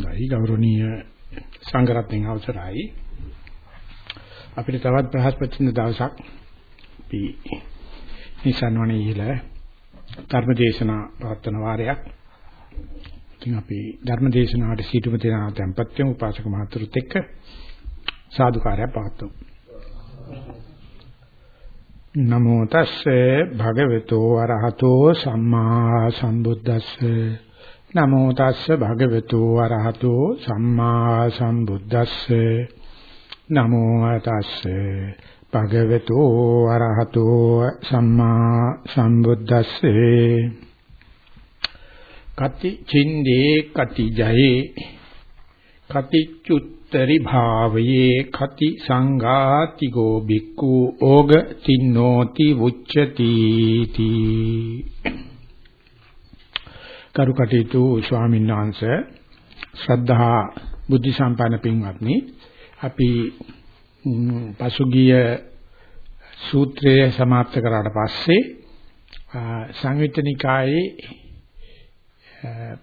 ගයි ගෞරවනීය සංඝරත්නයන් අවසරයි. අපිට තවත් බ්‍රහස්පතින්ද දවසක් අපි නිසන්වනේ ඉල ධර්මදේශනා පවත්වන වාරයක්. ඉතින් අපි ධර්මදේශනාවට සීතුම දෙනා tempත් වෙමු. උපාසක මහතුරුත් එක්ක සාදුකාරය පවත්වමු. නමෝ තස්සේ භගවතු වරහතෝ සම්මා සම්බුද්දස්සේ. නමෝ තස්ස භගවතු වරහතෝ සම්මා සම්බුද්දස්සේ. නමෝ තස්ස භගවතු වරහතෝ සම්මා සම්බුද්දස්සේ. කති චින්දේ කති ජයේ. කති චුත්තරි භාවයේ. කති සංඝාති ගෝ බික්ඛු ඕග තින්නෝති උච්චති තී. කරු කටයුතු ස්වාමීන් වහන්සේ ශ්‍රද්ධා බුද්ධ සම්පන්න පින්වත්නි අපි පසුගිය සූත්‍රය સમાપ્ત කරාට පස්සේ සංයුත්තනිකායේ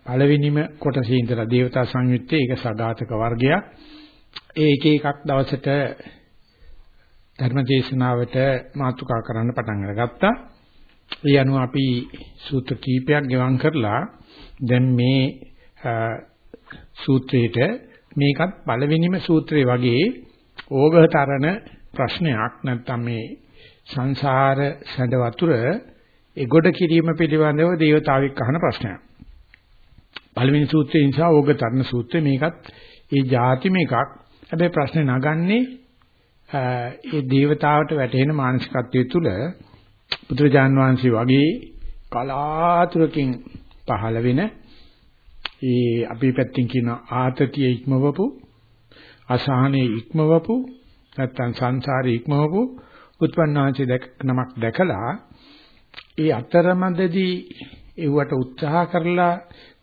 පළවෙනිම කොටසේ ඉඳලා දේවතා සංයුත්තේ ඒක සගාතක වර්ගයක් ඒ එක එකක් දවසට ධර්ම දේශනාවට මාතෘකා කරන්න පටන් අරගත්තා. ඒ අනුව අපි සූත්‍ර කීපයක් ගෙවම් කරලා දැන් මේ සූත්‍රයේට මේකත් පළවෙනිම සූත්‍රය වගේ ඕගතරණ ප්‍රශ්නයක් නැත්නම් මේ සංසාර සැඩ වතුර එගොඩ කිරීම පිළිබඳව දේවතාවෙක් අහන ප්‍රශ්නයක්. පළවෙනි සූත්‍රයේ නිසා ඕගතරණ සූත්‍රය මේකත් ඒ ಜಾතිම එකක්. හැබැයි ප්‍රශ්නේ නගන්නේ ඒ දේවතාවට වැටෙන මානසිකත්වයේ තුල පුත්‍රජාන් වහන්සේ වගේ කලාතුරකින් පහළ වෙන ඒ අපි පැත්තෙන් කියන ආතතිය ඉක්මවපු අසහනේ ඉක්මවපු නැත්තම් සංසාරේ ඉක්මවපු උත්පන්නාංශය දැක නමක් දැකලා ඒ අතරමැදදී ඒවට උත්සාහ කරලා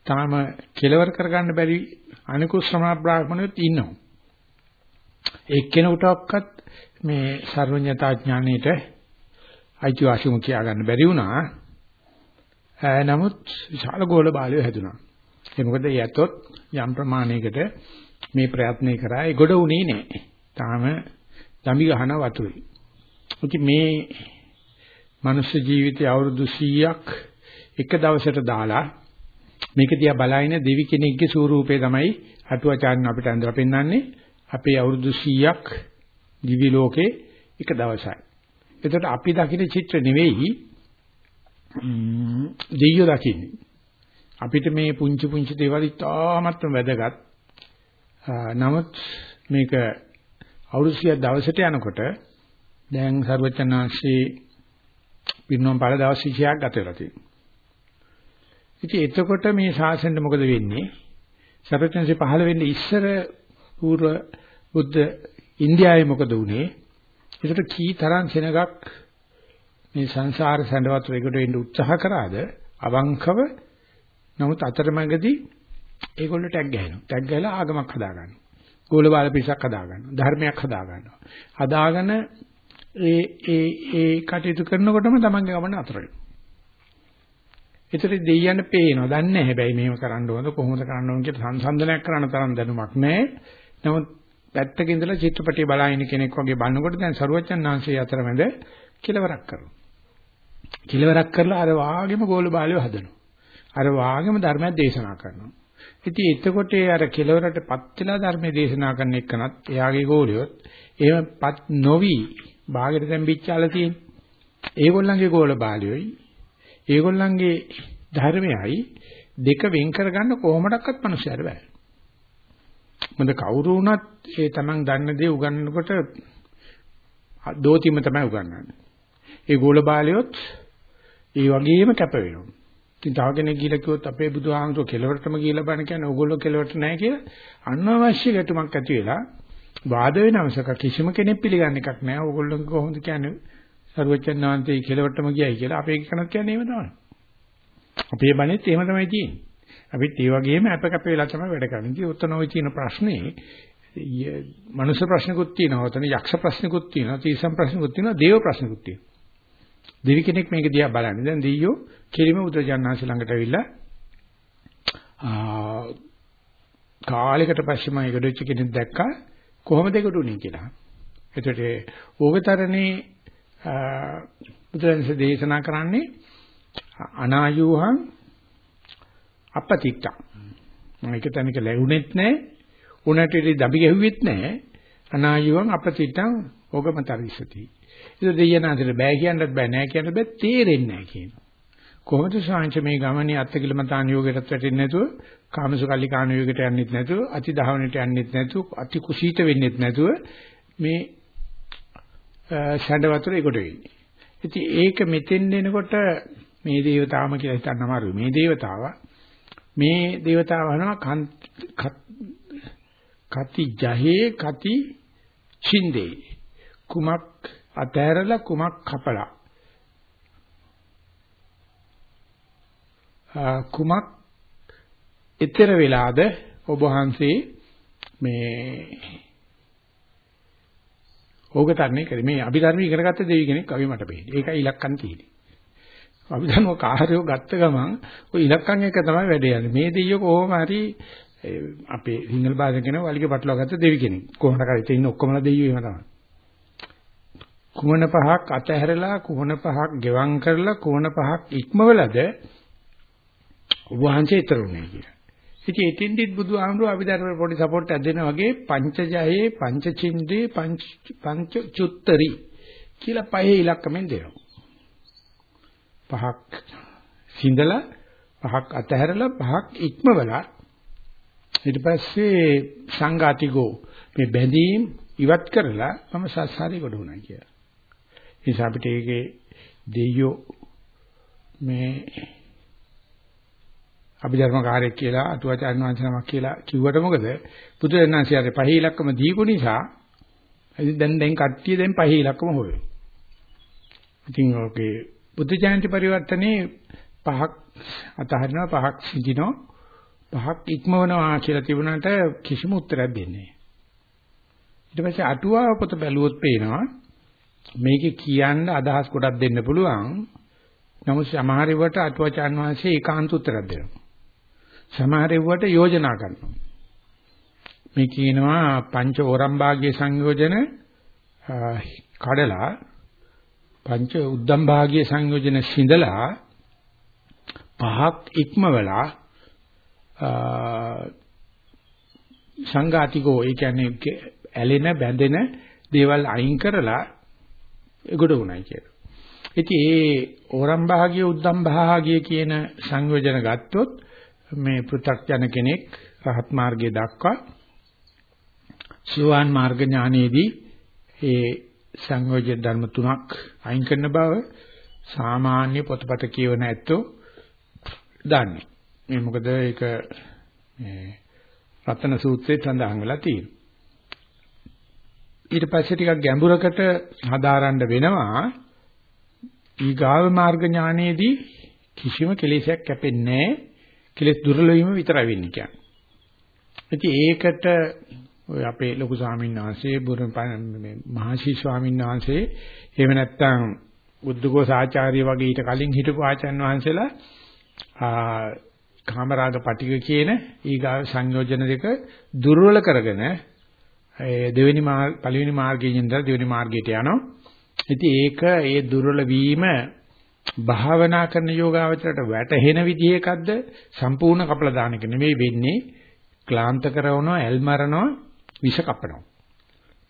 තාම කෙලවර කරගන්න බැරි අනිකුත් ශ්‍රමණ බ්‍රාහ්මණයොත් ඉන්නවා. එක්කෙනෙකුටවත් මේ සර්වඥතා ඥානෙට අයිතිවාසිකම කියා ගන්න බැරි වුණා. නමුත් විශාල ගෝල බාලයෝ හැදුනා. ඒ මොකද යැතොත් යම් ප්‍රමාණයකට මේ ප්‍රයත්නේ කරා ඒ ගොඩ උනේ නෑ. තාම දම්බි ගහන වතුරේ. ඉතින් මේ මනුෂ්‍ය ජීවිතය අවුරුදු 100ක් එක දවසට දාලා මේක දිහා බලයින දෙවි කෙනෙක්ගේ ස්වරූපේ තමයි අටුවාචාර්යන් අපිට අඳලා පෙන්වන්නේ අපේ අවුරුදු 100ක් දිවි ලෝකේ එක දවසයි. එතකොට අපි දකින චිත්‍ර නෙවෙයි දෙයියෝ දකින්නේ. අපිට මේ පුංචි පුංචි දේවල් ඉතාමත්ම වැදගත්. නමුත් මේක අවුරුදු 100 දවසට යනකොට දැන් සර්වචනාංශී පින්නම් පාර දවස් 26ක් ගත වෙලා තියෙනවා. ඉතින් එතකොට මේ ශාසනය මොකද වෙන්නේ? සර්වචනාංශී පහළ වෙන්නේ ඉස්සර පූර්ව බුද්ධ ඉන්දියාවේ මොකද වුනේ? ඒකට කී තරම් සෙනගක් මේ සංසාර සැඬවතුර එකට එන්න උත්සාහ කරාද? අවංකව. නමුත් අතරමැදදී ඒගොල්ලෝ ටැග් ගහනවා. ටැග් ගහලා ආගමක් හදා ගන්නවා ගෝල බාල පිරිසක් හදා ගන්නවා ධර්මයක් හදා ගන්නවා හදාගෙන ඒ ඒ ඒ කටයුතු කරනකොටම තමන්ගේ ගමන අතර වෙනවා. ඒතර දෙයියන් පේනවා. දන්නේ නැහැ. හැබැයි මෙහෙම කරන්න ඕනද? කොහොමද කරන්න ඕන කියලා සංසන්දනයක් කරන්න තරම් දැනුමක් නැහැ. නමුත් පැත්තක ඉඳලා චිත්‍රපටිය බලාගෙන කෙනෙක් වගේ බලනකොට දැන් සරුවච්චන් ආංශය අතරමැද කෙලවරක් කරනවා කිලවරක් කරලා අර වාගෙම ගෝල බාලය හදනවා. අර වාගෙම ධර්මයක් දේශනා කරනවා. ඉතින් එතකොට ඒ අර කෙලවරටපත් වෙලා ධර්මයේ දේශනා කරන එකනත් එයාගේ ගෝලියොත් එහෙමපත් නොවි බාගෙට තැම්පිච්චාල තියෙන. ඒගොල්ලන්ගේ ගෝල බාලියොයි ඒගොල්ලන්ගේ ධර්මයයි දෙක වෙන් කරගන්න කොහොමඩක්වත් මිනිස්සුන්ට බෑ. මොකද කවුරු වුණත් ඒ තමන් දන්න දේ උගන්වනකොට දෝතිම තමයි උගන්වන්නේ. ඒ ගෝල බාලියොත් ඒ වගේම කැප වෙනවා. ඉතින් තව කෙනෙක් ගිහලා කිව්වොත් අපේ බුදුහාමුදුරුවෝ කෙලවරටම ගිහලා බණ කියන්නේ ඕගොල්ලෝ කෙලවරට නැහැ කියලා අනවශ්‍ය ගැටුමක් ඇති වෙලා වාද වෙන අවශ්‍යක කිසිම කෙනෙක් පිළිගන්න එකක් නැහැ. ඕගොල්ලෝ කොහොමද කියන්නේ සරුවචනාන්තේ කෙලවරටම ගියයි කියලා අපේ කනක් කියන්නේ එහෙම තමයි. අපේ බණෙත් එහෙම තමයි තියෙන්නේ. අපිත් ඒ වගේම අප කැප වෙලා තමයි වැඩ කරන්නේ. ඉතින් උත්තර ඔය තියෙන ප්‍රශ්නේ මනුෂ්‍ය ප්‍රශ්නකුත් තියෙනවා, උතන යක්ෂ ප්‍රශ්නකුත් තියෙනවා, තීසම් ප්‍රශ්නකුත් තියෙනවා, දේව ප්‍රශ්නකුත් තියෙනවා. දෙවි කෙනෙක් මේක දිහා බලන්නේ. දැන් දෙයියෝ කෙලිම උද්‍රජානනාංශ ළඟට ඇවිල්ලා කාලයකට පස්සේ මම ඒකට වෙච්ච කෙනෙක් දැක්කා කොහොමද ඒකට උනේ කියලා. එතකොට ඕගතරණේ බුදුරජාණන් දේශනා කරන්නේ අනායෝහං අපතිට්ඨ. මම එක තැනක ලැබුණෙත් නැහැ. උණට ඉරි දබි ගැහුවෙත් නැහැ. අනායෝහං අපතිට්ඨං ඕගමතරිසති. ඒක දෙයනාතර බෑ කියන්නත් බෑ නෑ කියන්න බෑ තේරෙන්නේ නැහැ කියනවා. කොහොමද ශාංශ මේ ගමනේ අත්කිලමතාන යෝගයටත් වැටෙන්නේ නැතුව කාමසුකල්ලි කාණ යෝගයට යන්නෙත් නැතුව අති දහවණට යන්නෙත් නැතුව අති කුසීත වෙන්නෙත් නැතුව මේ ෂඩ වතුර ඒකට වෙන්නේ. ඉතින් ඒක මෙතෙන් එනකොට මේ දේවතාවම කියලා හිතන්න අමාරුයි. මේ දේවතාව මේ දේවතාව අහනවා කති ජහේ කති චින්දේ කුමක් අතෑරලා කුමක් කපලා කුමක් ඊතර වෙලාද ඔබ වහන්සේ මේ ඕකතරණේ කරේ මේ අභිධර්මී කරගත්ත දෙවි කෙනෙක් අපි මට බෙහෙදි. ඒකයි ඉලක්කම් තියෙන්නේ. අභිධර්ම කාර්යෝ ගත්ත ගමන් ওই ඉලක්කම් එක තමයි වැඩ යන්නේ. මේ දෙයියෝ කොහොම හරි අපේ සිංහල භාෂාවෙන් කියන වලිගේ පටලවා ගත්ත දෙවි කෙනෙක්. කොහොමද කරේ ඉන්න ඔක්කොමලා දෙයියෝ එහෙම තමයි. කුමන පහක් අතහැරලා කුමන පහක් ගෙවම් කරලා කුමන පහක් ඉක්මවලද වහන්සේ ඊතරුනේ කියලා. ඉතින් එතින්දිත් බුදුහාමුදුරුව අභිධර්ම පොඩි සපෝට් එකක් දෙනා වගේ පංචජයේ පංචචින්දේ පංච පංච චුත්තරි කියලා පහේ ඉලක්කමෙන් දෙනවා. පහක් සිඳලා පහක් අතහැරලා පහක් ඉක්මවලා ඊට පස්සේ සංඝාතිගෝ මේ බැඳීම් ඉවත් කරලා මම සස්සාරේ කොට උනා කියලා. ඒ නිසා අපිට ඒකේ දෙයියෝ මේ අභිධර්මකාරයෙක් කියලා අතුවාචාර්ය වංශ නමක් කියලා කිව්වට මොකද බුදුරජාණන්සේගේ පහේ ඉලක්කම දීපු නිසා ඉතින් දැන් දැන් කට්ටිය දැන් පහේ ඉලක්කම හොයන. ඉතින් ඔකේ බුද්ධ ජයන්ති පරිවර්තනේ පහක් අතහරිනවා පහක් සිඳිනවා පහක් ඉක්මවනවා කියලා තිබුණාට කිසිම උත්තරයක් දෙන්නේ නැහැ. ඊට පස්සේ අටුවා පොත බැලුවොත් පේනවා මේකේ කියන්න අදහස් ගොඩක් දෙන්න පුළුවන්. නමුත් සමහර ඒවාට අටුවාචාන් වහන්සේ ඒකාන්ත උත්තරයක් දෙනවා. සමහර ඒවට යෝජනා කරනවා. මේ කියනවා පංච ඕරම් භාගයේ සංයෝජන කඩලා පංච උද්දම් භාගයේ සංයෝජන සිඳලා පහක් ඉක්මවලා සංඝාතිකෝ ඒ කියන්නේ ඇලෙන බැඳෙන දේවල් අයින් කරලා ඒකට උණයි කියලා. ඉතින් ඒ ඕරම් භාගයේ උද්දම් භාගයේ කියන සංයෝජන ගත්තොත් මේ පෘථග්ජන කෙනෙක් රහත් මාර්ගයේ දක්වා සෝවාන් මාර්ග ඥානයේදී ඒ සංයෝජන ධර්ම තුනක් අයින් කරන බව සාමාන්‍ය පොතපත කියවන ඇත්තෝ දන්නේ. මේ මොකද ඒක මේ රතන සූත්‍රයේ සඳහන් වෙලා තියෙනවා. ඊට පස්සේ ටිකක් ගැඹුරකට හදාරන්න වෙනවා ඊගාව මාර්ග ඥානයේදී කිසිම කෙලෙසයක් කැපෙන්නේ නැහැ කෙලෙස් දුර්වල වීම විතරයි වෙන්නේ කියන්නේ. ඉතින් ඒකට ඔය අපේ ලොකු ස්වාමීන් වහන්සේ බුදුන් මේ මහසි ස්වාමීන් වහන්සේ එහෙම නැත්නම් බුද්ධඝෝස ආචාර්ය වගේ ඊට කලින් හිටපු ආචාර්යන් වහන්සේලා කාමරාග පටික කියන ඊගා සංයෝජන දෙක දුර්වල කරගෙන දෙවෙනි මාර්ග පළවෙනි මාර්ගයෙන් ඉඳලා දෙවෙනි මාර්ගයට යනවා. ඉතින් ඒක ඒ දුර්වල වීම භාවනා කරන යෝගාවචරයට වැටහෙන විදිහ එකක්ද සම්පූර්ණ කපලා දාන එක නෙවෙයි වෙන්නේ ක්ලාන්ත කරනවා ඇල්මරනවා විෂ කපනවා.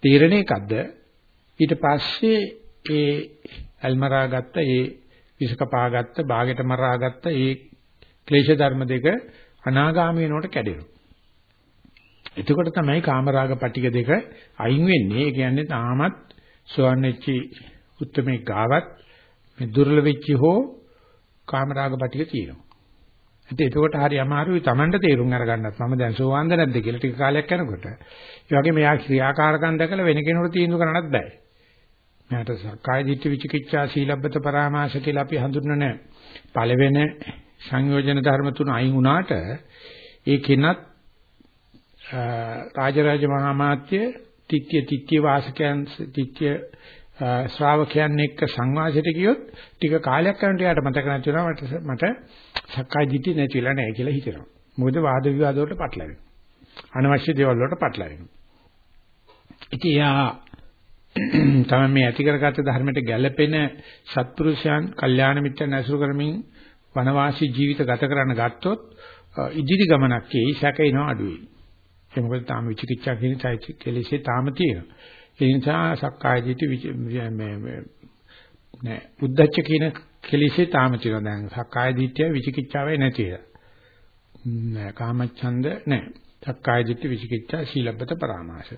තීරණ එකක්ද? ඊට පස්සේ ඒ ඇල්මරා ගත්ත ඒ විෂ කපා ගත්ත බාගෙට මරා ගත්ත ඒ ක්ලේශ ධර්ම දෙක අනාගාමී වෙනකොට කැඩෙනවා. එතකොට තමයි කාමරාග පටික දෙක අයින් වෙන්නේ. ඒ කියන්නේ තාමත් සෝවන්ෙච්චි උත්මේ ගාවත් මේ දුර්වල වෙච්ච හෝ කාමරාග පිටික තියෙනවා. ඉතින් ඒකකොට හරි අමාරුයි Tamanට තේරුම් අරගන්නත් මම දැන් සෝවාන්ද නැද්ද කියලා ටික කාලයක් යනකොට. ඒ වගේ මෙයා ක්‍රියාකාරකම් දැකලා වෙන කෙනෙකුට තීන්දුව කරන්නත් බෑ. මට සක්කාය දිට්ඨි විචිකිච්ඡා සීලබ්බත පරාමාස කියලා අපි හඳුන්වන පළවෙන සංයෝජන ධර්ම තුන අයින් වුණාට ඒ කෙනත් රාජරාජ මහා මාත්‍ය තිත්‍ය තිත්‍ය වාසකයන් තිත්‍ය ශ්‍රාවකයන් එක්ක සංවාසයට ගියොත් ටික කාලයක් යනකොට යාට මතක නැති වෙනවා මට මට සක්කාය දිට්ඨිය නැති වෙලා නැහැ කියලා හිතෙනවා. මොකද වාද විවාද වලට පටලැවෙනවා. අනවශ්‍ය දේවල් වලට පටලැවෙනවා. ඉතින් එයා තමයි මේ ඇති කරගත්ත ධර්මයට ගැළපෙන සත්පුරුෂයන්, කල්යාණ මිත්‍රයන් ඇසුරු කරමින් වනවාසී ජීවිත ගත කරන්න ගත්තොත් ඉදිරි ගමනක් ඒ සැකේන අඩුයි. ඒ මොකද තාම විචිකිච්ඡා කියන චෛත්‍ය කෙලෙසේ තාම තියෙනවා. ඒ නිසා සක්කාය දිට්ඨි මේ නෑ උද්දච්ච කියන කෙලෙසේ තාම තියෙනවා. දැන් සක්කාය දිට්ඨිය විචිකිච්ඡාවේ නැතිද? නෑ කාමච්ඡන්ද නෑ. සක්කාය දිට්ඨි විචිකිච්ඡා සීලබ්බත පරාමාස.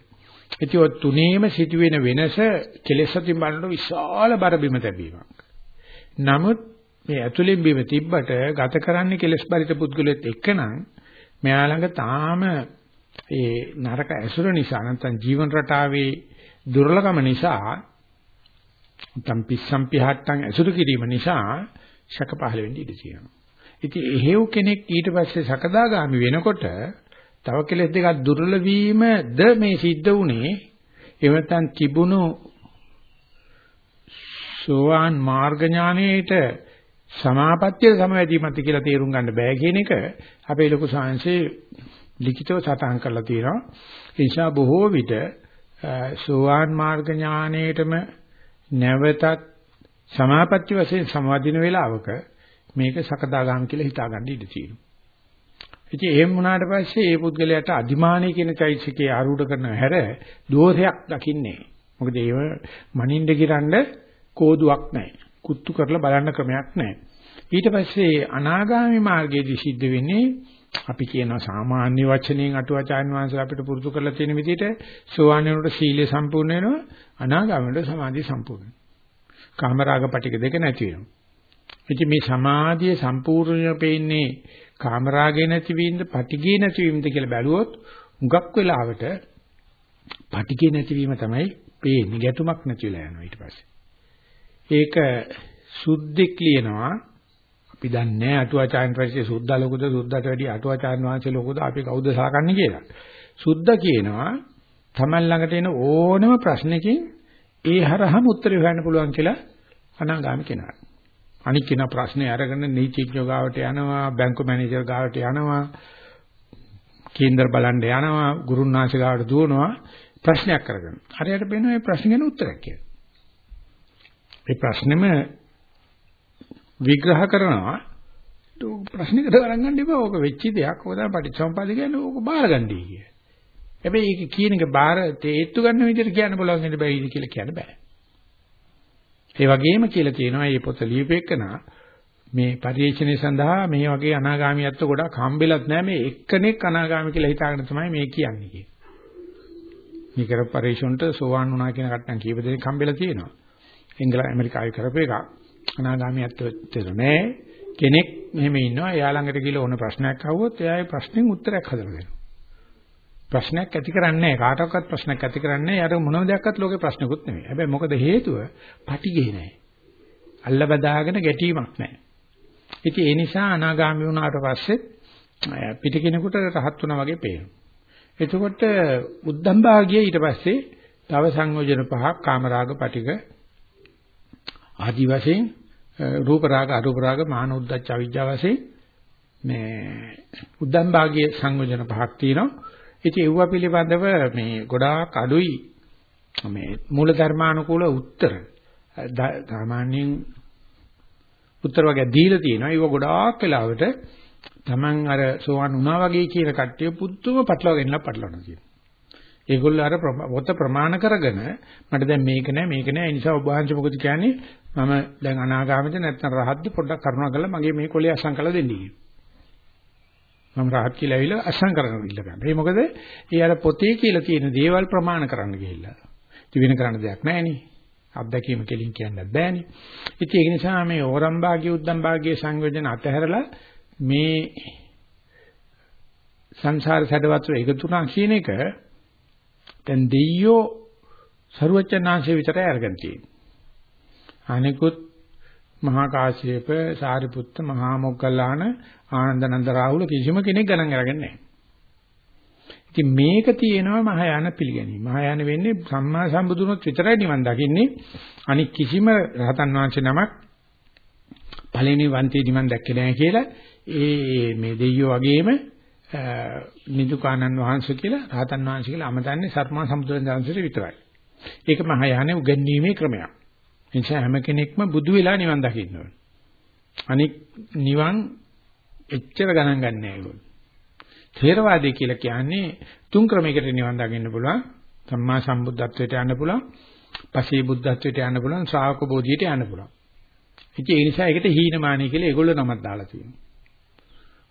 ඉතින් ඔය තුනේම සිදුවෙන වෙනස කෙලෙස් අතින් බලන විශාල බර බිම තැබීමක්. නමුත් මේ ඇතුලෙන් බිම තිබ්බට ගත කරන්නේ කෙලෙස් බරිත පුද්ගලෙත් එක්කනම් මෙයා ළඟ තාම ඒ නරක ඇසුර නිසා නැත්නම් ජීවන රටාවේ දුර්ලභම නිසා නැත්නම් පිස්සම් පිහට්ටම් ඇසුරු කිරීම නිසා ශක පහළ වෙන්න ඉඩ තියෙනවා. ඉතින් එහෙව් කෙනෙක් ඊට පස්සේ සකදාගාමි වෙනකොට තව කෙලෙස් දෙකක් දුර්වල වීමද මේ සිද්ධ වුනේ එහෙම නැත්නම් තිබුණු සෝවාන් මාර්ග ඥානයේට සමාපත්තිය සමවැදීමත් කියලා තේරුම් ගන්න බෑ කියන එක අපේ ලොකු සංහසේ ලිඛිතව සටහන් කරලා තියෙනවා. ඒ නිසා බොහෝ විට සෝවාන් මාර්ග ඥානයේටම නැවතත් සමාපatti වශයෙන් සමවදින වෙලාවක මේක සකදාගාම කියලා හිතාගන්න ඉඩ තියෙනවා. ඉතින් එහෙම වුණාට පස්සේ ඒ පුද්ගලයාට අදිමානී කියන চৈতසිකේ ආරූඪ කරන හැර දෝෂයක් දකින්නේ. මොකද ඒව මනින්ද ගිරන්න කෝදුවක් නැහැ. කුත්තු කරලා බලන්න ක්‍රමයක් නැහැ. ඊට පස්සේ අනාගාමී මාර්ගයේදී සිද්ධ වෙන්නේ අපි කියනවා සාමාන්‍ය වචනයෙන් අටුවාචාන් වහන්සේලා අපිට පුරුදු කරලා තියෙන විදිහට සෝවාන් වෙනකොට සීලය සම්පූර්ණ වෙනවා අනාගාමීට සමාධිය සම්පූර්ණ වෙනවා. කාමරාග පිටික දෙක නැති වෙනවා. ඉතින් මේ සමාධිය සම්පූර්ණව පෙන්නේ කාමරාගේ නැතිවීමද පටිගේ නැතිවීමද කියලා බැලුවොත් හුඟක් වෙලාවට පටිගේ නැතිවීම තමයි පේන්නේ ගැටුමක් නැතිලා යනවා ඊට පස්සේ. ඒක සුද්ධෙක් ලියනවා අපි දන්නේ නැහැ අටුවාචාන් පස්සේ සුද්ධ ලොකුද සුද්ධට වැඩි අටුවාචාන් වහන්සේ ලොකුද අපි කවුද සලකන්නේ කියලා. සුද්ධ කියනවා Taman ළඟට එන ඕනම ප්‍රශ්නකින් ඒ හරහම උත්තර හොයන්න පුළුවන් කියලා අනාගාමී කෙනා. අනික් කෙනා ප්‍රශ්නේ අරගෙන නීතිඥයෝ ගාවට යනවා බැංකු මැනේජර් ගාවට යනවා කේන්දර බලන්න යනවා ගුරුන්නාංශ ගාවට දුවනවා ප්‍රශ්නයක් කරගෙන. හරියට බෙනවා මේ ප්‍රශ්න ගැන උත්තරයක් කියලා. මේ ප්‍රශ්නෙම විග්‍රහ කරනවා ප්‍රශ්නයකට ගණන් ගන්න එපා. ඕක වෙච්ච දෙයක්. ඕක තමයි පටිච්චසමුප්පාද කියන්නේ ඕක බාරගන්නයි කිය. හැබැයි ඒක කියන එක බාර තේත්තු ගන්න විදිහට කියන්න බලවන් වෙන්න බැයිද කියලා කියන්න බෑ. ඒ වගේම කියලා තියෙනවා මේ පොත ලියපෙකනා මේ පරිේශණය සඳහා මේ වගේ අනාගාමියත්ව ගොඩක් හම්බෙලත් නැහැ මේ එක්කෙනෙක් අනාගාමි කියලා හිතාගෙන තමයි මේ කියන්නේ කියේ. මේ කර පරිේශණයට සෝවාන් වුණා කියන කට්ටන් කීප දෙනෙක් හම්බෙලා තියෙනවා. එංගලන්ත ඇමරිකාවේ කරපු එකක්. අනාගාමියත්ව නෑ කෙනෙක් මෙහෙම ඉන්නවා එයා ළඟට ගිහලා ඕන ප්‍රශ්නයක් අහුවොත් එයා ඒ ප්‍රශ්නෙන් උත්තරයක් හදලා දෙනවා. ප්‍රශ්නයක් ඇති කරන්නේ කාටවත් ප්‍රශ්නයක් ඇති කරන්නේ යාට මොනම දෙයක්වත් ලෝකේ ප්‍රශ්නකුත් නෙමෙයි. හැබැයි මොකද හේතුව? පටිගේ නැහැ. අල්ල බදාගෙන ගැටීමක් නැහැ. ඉතින් ඒ නිසා අනාගාමී වුණාට පස්සේ පිට කෙනෙකුට රහත් වුණා වගේ පේනවා. එතකොට උද්දම් භාගිය ඊට පස්සේ තව සංයෝජන පහක් කාමරාග පටික ආදි වශයෙන් රූප රාග අරූප රාග මාන උද්දච්ච අවිජ්ජා වශයෙන් මේ උද්දම් භාගයේ සංයෝජන පහක් තියෙනවා. ඉතින් ඒව පිළිබඳව මේ ගොඩාක් අඩුයි මේ මූල ධර්මානුකූල උත්තර සාමාන්‍යයෙන් උත්තර වගේ දීලා තියෙනවා. ඒව ගොඩාක් වෙලාවට Taman අර සෝවන් වුණා වගේ කියන කට්ටිය පුදුම පටලවාගෙනලා පටලවනවා කියනවා. ඒගොල්ලෝ අර පොත ප්‍රමාණ කරගෙන මට දැන් මේක නෑ මේක නෑ ඒ නිසා ඔබ වහන්සේ මොකද කියන්නේ මම දැන් අනාගාමීද නැත්නම් රහත්ද පොඩ්ඩක් කරුණා කරලා මගේ මේ කොලේ අසං කළා දෙන්න කිව්වා. මම රහත් කියලා ඇවිල්ලා අසං කරන්න ඉල්ල ගන්න. ඒ මොකද ඒ අර පොතේ කියලා තියෙන දේවල් ප්‍රමාණ කරන්න ගිහිල්ලා. ඉතින් වෙන කරන්න දෙයක් නෑනේ. අත්දැකීම කෙලින් කියන්නත් බෑනේ. ඉතින් ඒක නිසා මේ ඕරම් භාග්‍ය උද්දම් භාග්‍ය සංයෝජන අතහැරලා මේ සංසාර සැඩවත්ව එකතු වුණා කියන එක දැන් දෙයියෝ සරුවචනාංශය විතරයි අරගෙන තියෙන්නේ. අනිකුත් මහා කාශ්‍යප, සාරිපුත්ත, මහා මොග්ගල්ලාන, ආනන්දනන්ද රාහුල කිසිම කෙනෙක් ගණන් අරගෙන නැහැ. ඉතින් මේක තියෙනවා මහායාන පිළිගැනීම. මහායාන වෙන්නේ සම්මා සම්බුදුනොත් විතරයි නිවන් දකින්නේ. අනික කිසිම රහතන් වහන්සේ නමක් පළවෙනි වන්තිය නිවන් දැක්කේ නැහැ කියලා ඒ මේ දෙයියෝ වගේම නිදුකානන් වහන්සේ කියලා රහතන් වහන්සේ කියලා අමතන්නේ සර්මා සම්බුදුන් වහන්සේට විතරයි. ඒක මහායානේ උගන්වීමේ ක්‍රමයක්. ඒ නිසා හැම කෙනෙක්ම බුදු වෙලා නිවන් දකින්න ඕනේ. අනික නිවන් එච්චර ගණන් ගන්න නෑ ඒගොල්ලෝ. ථේරවාදී කියලා කියන්නේ තුන් ක්‍රමයකට නිවන් දකින්න පුළුවන්. සම්මා සම්බුද්ධත්වයට යන්න පුළුවන්. පසේ බුද්ධත්වයට යන්න පුළුවන්. ශ්‍රාවක බෝධියට යන්න පුළුවන්. ඉතින් ඒ නිසා ඒකට හීනමානී කියලා ඒගොල්ලෝ නමක් දාලා තියෙනවා.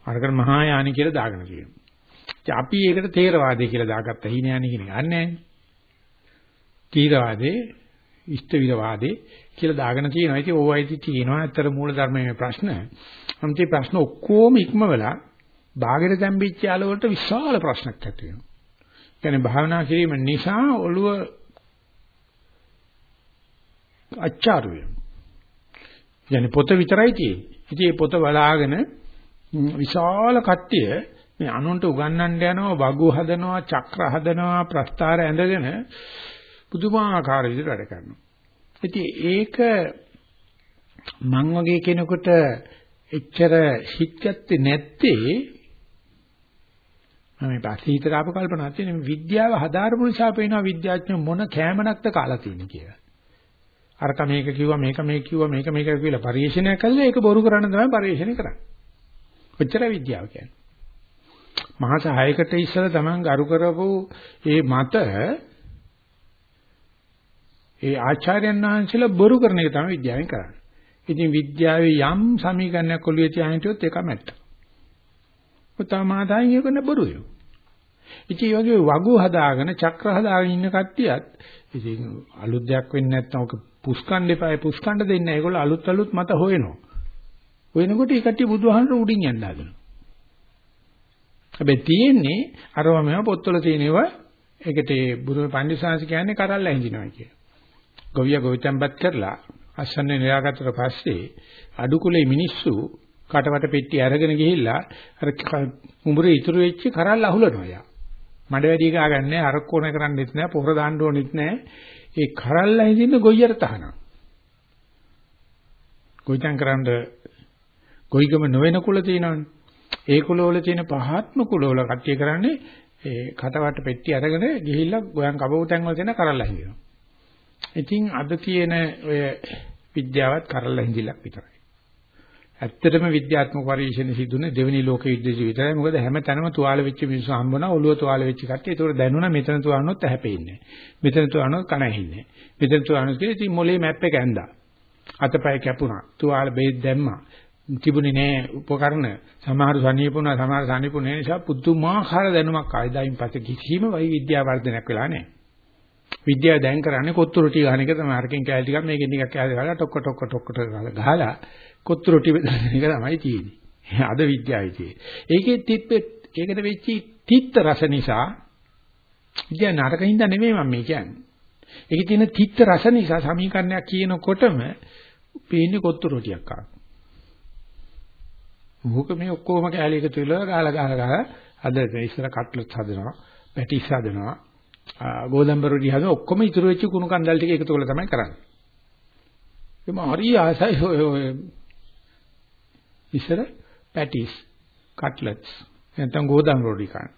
අරකට මහා යානි කියලා දාගෙන තියෙනවා. ඉතින් අපි ඒකට තේරවාදය කියලා දාගත්ත හීනයානි කියන එක නෑ. තීරවාදේ, ඉෂ්ඨවිරවාදේ කියලා දාගෙන තියෙනවා. ඉතින් ඕවයිටි තියෙනවා. අතර මූල ධර්මයේ ප්‍රශ්න. අන්තිම ප්‍රශ්න ඔක්කොම ඉක්මවලා බාගෙට දැම්පිච්ච යාළුවට විශාල ප්‍රශ්නක් ඇති වෙනවා. කියන්නේ භාවනා කිරීම නිසා ඔළුව අච්චාරු වෙනවා. කියන්නේ පොත විතරයි තියෙන්නේ. ඉතින් මේ පොත බලාගෙන විශාල කට්ටිය මේ අනුන්ට උගන්වන්න යනවා වගු හදනවා චක්‍ර හදනවා ප්‍රස්තාර ඇඳගෙන පුදුමාකාර විදිහට වැඩ කරනවා. ඉතින් ඒක මං වගේ කෙනෙකුට එච්චර හිත් ගත්තේ නැත්තේ මම පස්සේ හිතට ආපු කල්පනාවක් තියෙන විද්‍යාව හදාරපු නිසා පේනවා විද්‍යාඥයෝ මොන කෑමනක්ද කාලා තියෙන්නේ කියලා. අරක මේක කිව්වා මේක මේක කිව්වා මේක මේක කියලා පරිශීලනය කළා ඒක බොරු කරන්න තමයි පරිශීලනය කරන්නේ. ඔච්චර විද්‍යාව කියන්නේ. මාස 6කට ඉස්සෙල්ලා Taman ගරු කරපු ඒ මත ඒ ආචාර්යයන් වහන්සේලා බොරු කරන එක තමයි විද්‍යාවෙන් කරන්නේ. ඉතින් විද්‍යාවේ යම් සමීකරණයක් ඔළුවේ තියාගෙන හිටියොත් ඒක මැට්ට. උතමාදායින් ඒක නේ බොරුය. ඉතින් මේ වගේ වගු හදාගෙන චක්‍ර හදාගෙන ඉන්න කට්ටියත් ඉතින් අලුත් දෙයක් වෙන්නේ නැත්නම් ඔක පුස්කණ්ඩ එපායි පුස්කණ්ඩ දෙන්නේ නැහැ. ඒගොල්ලෝ අලුත් අලුත් මත හොයනවා. හොයනකොට ඒ කට්ටිය බුදුහාමර උඩින් යන්න හදනවා. හැබැයි තියෙන්නේ අරවම පොත්වල තියෙනවා ඒකට ඒ බුදුම පන්දිසාංශ කියන්නේ කරල්ලා හිඳිනවා කියලා. ගොවිය ගොවිතැන්පත් කරලා අස්සන්නේ නිරාගත්තට පස්සේ අඩුකුලේ මිනිස්සු කටවට පෙට්ටිය අරගෙන ගිහිල්ලා අර උඹරේ ඉතුරු වෙච්ච කරල් අහුලනවා යා. මඩ වැඩි ගාගන්නේ අර කොන කරන්නෙත් නෑ පොහොර දාන්න ඕනෙත් නෑ. ඒ කරල් ඇහිඳින්න ගොයියට තහනවා. ගොවිතැන් කරන්න ගොයිගම නොවන කුල තියෙනවනේ. ඒ කුලවල තියෙන පහත්ම කුලවල කට්ටිය කරන්නේ ඒ කටවට පෙට්ටි අරගෙන ගිහිල්ලා ගෝයන් කබව තැන් වල තියෙන කරල් ඇහිඳිනවා. ඉතින් අද තියෙන ඔය විද්‍යාවත් කරලා හිඳිලක් විතරයි. ඇත්තටම විද්‍යාත්මක පරීක්ෂණ සිදුනේ දෙවෙනි ලෝක යුද්ධයේ විතරයි. මොකද හැම තැනම තුවාල වෙච්ච මිනිස්සු හම්බුණා ඔළුව තුවාල වෙච්ච කට්ටිය. ඒතකොට දැනුණා මෙතන තුවාලනොත් ඇහැපෙන්නේ. මෙතන තුවාලනොත් කන ඇහින්නේ. මෙතන තුවාලනොත් කියලා ඉතින් මොලේ මැප් එක ඇඳා. අතපය කැපුණා. තුවාල බෙහෙත් දැම්මා. තිබුණේ නෑ උපකරණ. සමහර සනීපුණා සමහර සනීපුණ නිසා පුදුමාකාර දැනුමක් ආයදායින් පස්සේ කිසිම වෛ විද්‍යා වර්ධනයක් වෙලා නෑ. විද්‍යාව දැන් කරන්නේ කොත්තු රොටි ගහන එක තමයි. අරකින් කෑලි ටිකක් මේකෙන් ටිකක් කෑලි ගහලා ටොක්ක ටොක්ක ටොක්ක ගහලා කොත්තු රොටි බෙදන එක තමයි තියෙන්නේ. අද විද්‍යාවේ තියෙන්නේ. ඒකේ තිත් ඒකට වෙච්ච තිත්ත රස නිසා විද්‍යාව නරකින්ද නෙමෙයි මම මේ කියන්නේ. ඒකේ තියෙන තිත්ත රස නිසා සමීකරණයක් කියනකොටම පේන්නේ කොත්තු රොටියක් ආ. මොකද මේ ඔක්කොම කෑලි එකතු වෙලා ගාලා ගාලා ගාලා අද ඉස්සර කට්ලට් හදනවා, පැටිස් හදනවා, ගෝදම්බර රොටි හදන ඔක්කොම ඉතුරු වෙච්ච කුණු කන්දල් ටික එකතු කරලා තමයි කරන්නේ. එම හරි ආසයි ඔය ඉස්සර පැටිස් කට්ලට්ස් නැත්නම් ගෝදම් රොටි කන.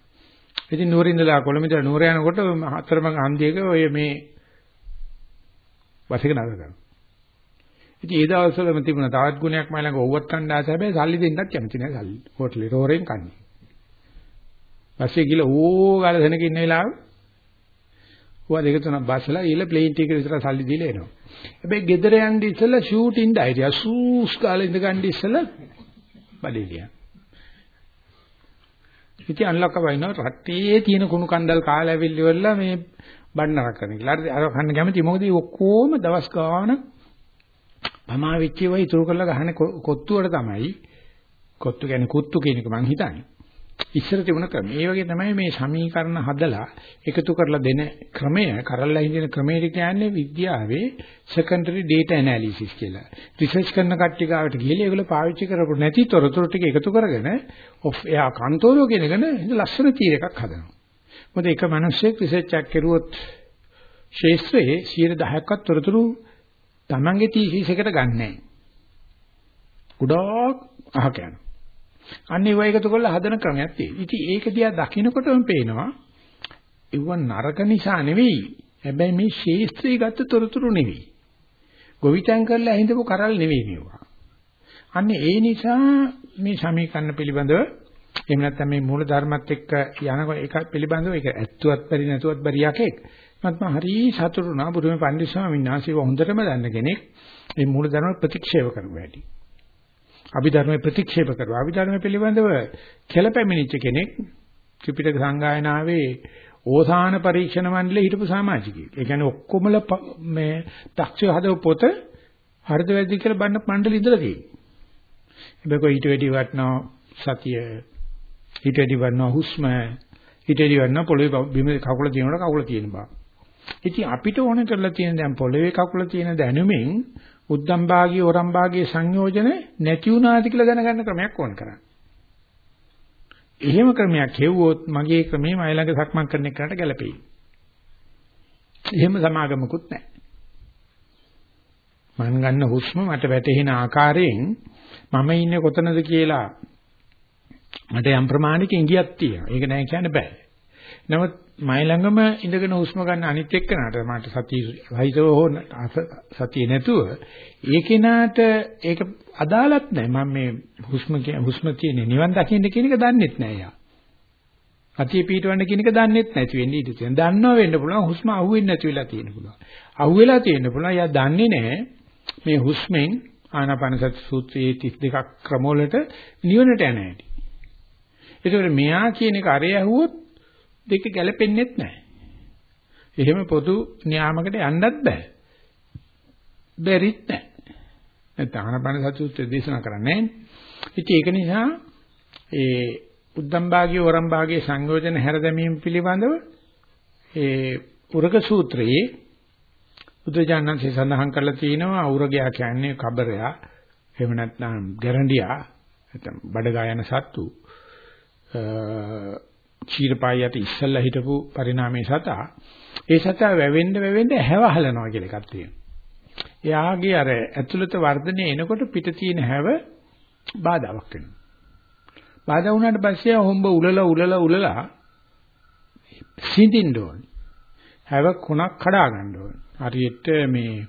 ඉතින් නුවර ඉඳලා කොළඹ නුවර යනකොට හතරමඟ හන්දියක ඔය මේ බස් එක නතර කරනවා. ඉතින් ඒ දවස්වලම තිබුණ තවත් ගුණයක් මම ළඟ ඕවත් කන්න ආස හැබැයි සල්ලි දෙන්නත් කැමති නැහැ සල්ලි. හෝටලේ රෝරෙන් කන්නේ. පස්සේ ගිහලා ඕ ගාලා දෙනක ඉන්න වෙලාවේ ඌවා දෙක තුනක් බස්සලා ඊළ ප්ලේන් ටික විතර සල්ලි දීලා එනවා. හැබැයි ගෙදර යන්න ඉස්සෙල්ලා ෂූටින් ඩයිරිය සූස් කාලේ ඉඳ ගන්න ඉස්සෙල්ලා බඩේලියා. ඉතින් අන්ලක්ක වයින්නවා රටේ තියෙන කුණු කන්දල් කාලා ඇවිල්ලි වල මේ බණ්ණර කරන කියලා. අර කන්න කැමති මොකද ඔක්කොම දවස් ගාන පමා වෙච්ච ඒවා ඉතුරු කරලා ගහන කොත්තුවට තමයි කොත්තු කියන්නේ කුත්තු කියන එක මං හිතන්නේ. ඉස්සර තිබුණ ක්‍රම. ඒ වගේ තමයි මේ සමීකරණ හදලා එකතු කරලා දෙන ක්‍රමය කරලා හිඳින ක්‍රමයට කියන්නේ විද්‍යාවේ secondary data analysis කියලා. රිසර්ච් කරන කට්ටිය ගාවට ගිහලා ඒගොල්ලෝ පාවිච්චි කරපු නැති තොරතුරු ටික එකතු කරගෙන ඔෆ් එයා කන්තෝරෝ කියනගෙන ලස්සන තීර එකක් හදනවා. මොකද එක මිනිස්සෙක් රිසර්ච් එකක් කරුවොත් ශේෂ්ත්‍රයේ 10%ක්වත් තොරතුරු Tamange thesis එකට ගන්නෑ. ගොඩාක් අහක යනවා. අන්න ඒව එකතු කරලා හදන ක්‍රමයක් තියෙනවා. ඉතින් ඒක දිහා දකින්නකොටම පේනවා ඒව නරක නිසා නෙවෙයි. හැබැයි මේ ශේස්ත්‍රී ගත්ත තොරතුරු නෙවෙයි. ගොවිතැන් කරලා හිඳපු කරල් නෙවෙයි මේවා. අන්න ඒ නිසා මේ සමීකරණ පිළිබඳව එහෙම නැත්නම් මේ මූල ධර්මات එක්ක යන එක පිළිබඳව ඒක ඇත්තුවත් බැරි නැතුවත් බැරි යකෙක්. මත් මම හරි සතුටුනා බුදුමේ පණ්ඩිත ස්වාමීන් වහන්සේ හොඳටම දන්න කෙනෙක් මේ මූල ධර්ම ප්‍රතික්ෂේප කරනවා ඇති. අභිධර්මයේ ප්‍රතික්ෂේප කරනවා. අභිධර්ම පිළිබඳව කෙලපැමිණිච්ච කෙනෙක් ත්‍රිපිටක සංගායනාවේ ඕසාන පරීක්ෂණ මණ්ඩලයේ හිටපු සමාජිකයෙක්. ඒ කියන්නේ ඔක්කොමල මේ දක්ෂ හදව පොත හරිද වැරදි කියලා බන්න මණ්ඩලෙ ඉඳලා තියෙනවා. හැබැයි ඊට වැඩි වටනවා සතිය ඊට වැඩි වටනවා හුස්ම ඊට වැඩි වටනවා පොළවේ බිම කකුල තියෙනකොට කකුල තියෙන බව. ඉතින් අපිට ඕන කරලා තියෙන දැන් පොළවේ කකුල තියෙන දැනුමින් උද්දම් භාගී ඕරම් භාගී සංයෝජන නැති වුණාද කියලා දැනගන්න ක්‍රමයක් ඕන කරන්නේ. එහෙම ක්‍රමයක් හෙව්වොත් මගේ ක්‍රමේ මයි ළඟ සක්මන් කරන එකට ගැලපෙයි. එහෙම සමාගමකුත් නැහැ. මන් ගන්න හුස්ම මට වැටෙන ආකාරයෙන් මම ඉන්නේ කොතනද කියලා මට යම් ප්‍රමාණිකෙන් ගියක් තියෙනවා. ඒක නෑ කියන්න බෑ. නමුත් මයි ළඟම ඉඳගෙන හුස්ම ගන්න අනිත් එක්කනට මට සතිය රහිතව හෝ සතිය නැතුව ඒ කෙනාට ඒක අදාළත් නැහැ මම මේ හුස්ම හුස්ම තියෙන නිවන් දකින්න කියන එක දන්නෙත් නැහැ යා. සතිය පිටවන්න කියන එක දන්නෙත් නැති වෙන්නේ ඉඳී තියෙන. දන්නව වෙන්න පුළුවන් හුස්ම අහුවෙන්නේ නැති වෙලා තියෙන පුළුවන්. අහුවෙලා තියෙන්න පුළුවන් යා දන්නේ නැහැ මේ හුස්මෙන් ආනාපාන සති සූත්‍රයේ 32ක් ක්‍රමවලට නිවනට යන හැටි. ඒකෝර මෙයා කියන එක අරය ඇහුවොත් දෙක ගැලපෙන්නේත් නැහැ. එහෙම පොදු න්යාමකට යන්නත් බෑ. බැරිත් නැහැ. නැත්නම් ආනපන සතුත් දේශනා කරන්නේ ඉතින් ඒක නිසා ඒ උද්දම් භාගයේ වරම් භාගයේ සංයෝජන හැර දැමීම පිළිබඳව ඒ උරග සූත්‍රයේ බුදුජානන්සේ සඳහන් කරලා තියෙනවා උරගයා කියන්නේ කබරයා එහෙම නැත්නම් ගැරන්ඩියා නැත්නම් බඩගා යන සත්තු චීරපායයට ඉස්සල්ලා හිටපු පරිණාමයේ සතා ඒ සතා වැවෙන්න වැවෙන්න හැවහලනවා කියලා එකක් තියෙනවා. එයාගේ අර ඇතුළත වර්ධනය එනකොට පිට තියෙන හැව බාධාවක් වෙනවා. බාධා වුණාට පස්සේ හොම්බ උලලා උලලා උලලා සිඳින්න ඕනේ. හැව කුණක් කඩා ගන්න ඕනේ. හරියට මේ